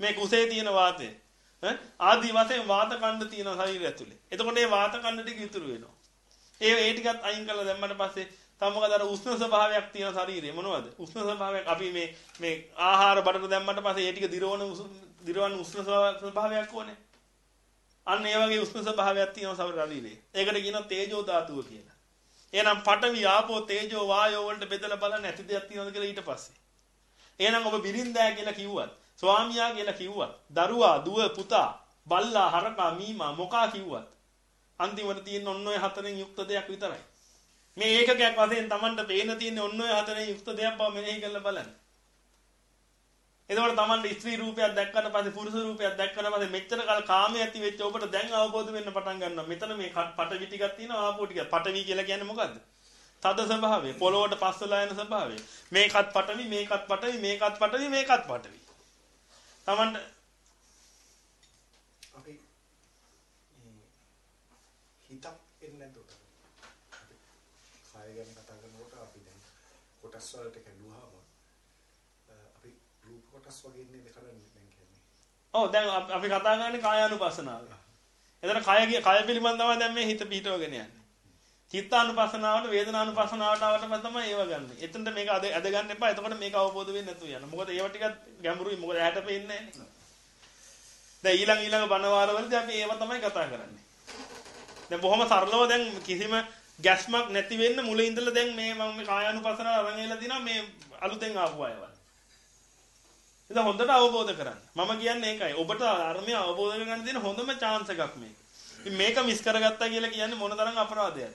මේ කුසේ තියෙන වාතය. ආදි වශයෙන් වාත කණ්ඩ තියෙන ශරීරය ඇතුලේ. එතකොට මේ වාත කණ්ඩ ටික ඉතුරු වෙනවා. ඒ ඒ ටිකත් අයින් කරලා දැම්මට පස්සේ තව මොකද අර උෂ්ණ ස්වභාවයක් තියෙන ශරීරය මොනවද? උෂ්ණ ස්වභාවයක් අපි මේ මේ ආහාර බඩට දැම්මට පස්සේ ඒ ටික දිරවන දිරවන උෂ්ණ ස්වභාවයක් ඕනේ. අන්න ඒ වගේ උෂ්ණ ස්වභාවයක් තියෙන ශරීරයේ. ඒකට කියනවා තේජෝ ධාතුව කියලා. එහෙනම් පඨවි ආපෝ තේජෝ වායෝ වලට බෙදලා බලන්න ඇති දෙයක් තියෙනවද කියලා ඊට පස්සේ. එහෙනම් ඔබ බිරින්දෑ කියලා කිව්වත්, ස්වාමියා කියලා කිව්වත්, දරුවා, දුව, පුතා, බල්ලා, හරකා, මීමා මොකා කිව්වත් අන්තිමට තියෙන ඔන්න ඔය හතරෙන් යුක්ත දෙයක් විතරයි. මේ ඒකකයක් වශයෙන් Tamanට පේන තියෙන ඔන්න ඔය හතරෙන් යුක්ත දෙයක් බව මෙනෙහි කරලා බලන්න. එතකොට Tamanට ස්ත්‍රී රූපයක් දැක්කට පස්සේ පුරුෂ රූපයක් දැක්කට පස්සේ මෙච්චර කල කාමයේ ඇති වෙච්ච ඔබට දැන් අවබෝධ වෙන්න පටන් ගන්නවා. මෙතන මේ පටවි ටිකක් තියෙනවා ආපෝ ටිකක්. පටවි කියලා කියන්නේ මොකද්ද? තද ස්වභාවය. පොළොවට පස්සලා යන ස්වභාවය. මේකත් පටවි, මේකත් පටවි, මේකත් පටවි, මේකත් පටවි. Tamanට අපි හිතක් එන්නේ නැද්ද උතන? අපි කාය ගැන කතා කරනකොට අපි දැන් කොටස් වලට කැඩුවාම අපි රූප කොටස් වගේ ඉන්නේ කරන්නේ දැන් කියන්නේ. ඔව් දැන් අපි කතා කරන්නේ කායානුපස්සනාව. එතන කය කය පිළිබඳව තමයි දැන් මේ හිත පිටවගෙන යන්නේ. චිත්තානුපස්සනාවට වේදනානුපස්සනාවට ආවට තමයි ඒව ගන්න. එතනට මේක අද අද ගන්න එපා. එතකොට මේක අවබෝධ වෙන්නේ නැතුව යනවා. මොකද ඒව ටිකක් ගැඹුරුයි. මොකද ඇහැට පේන්නේ නැහැ දැන් ඊළඟ ඊළඟ බණවාරවලදී අපි ඒව තමයි කතා කරන්නේ. දැන් බොහොම සරලව දැන් කිසිම ගැස්මක් නැති වෙන්න මුල ඉඳලා දැන් මේ මම මේ කායානුපස්සනාව අරන් එලා දිනවා මේ අලුතෙන් ආපු අයවල්. ඉතින් හොඳට අවබෝධ කරගන්න. මම කියන්නේ ඒකයි. ඔබට අර්මය අවබෝධ කරගන්න දෙන හොඳම chance එකක් මේක. ඉතින් මේක මිස් කරගත්තා කියලා කියන්නේ මොන තරම් අපරාධයක්ද?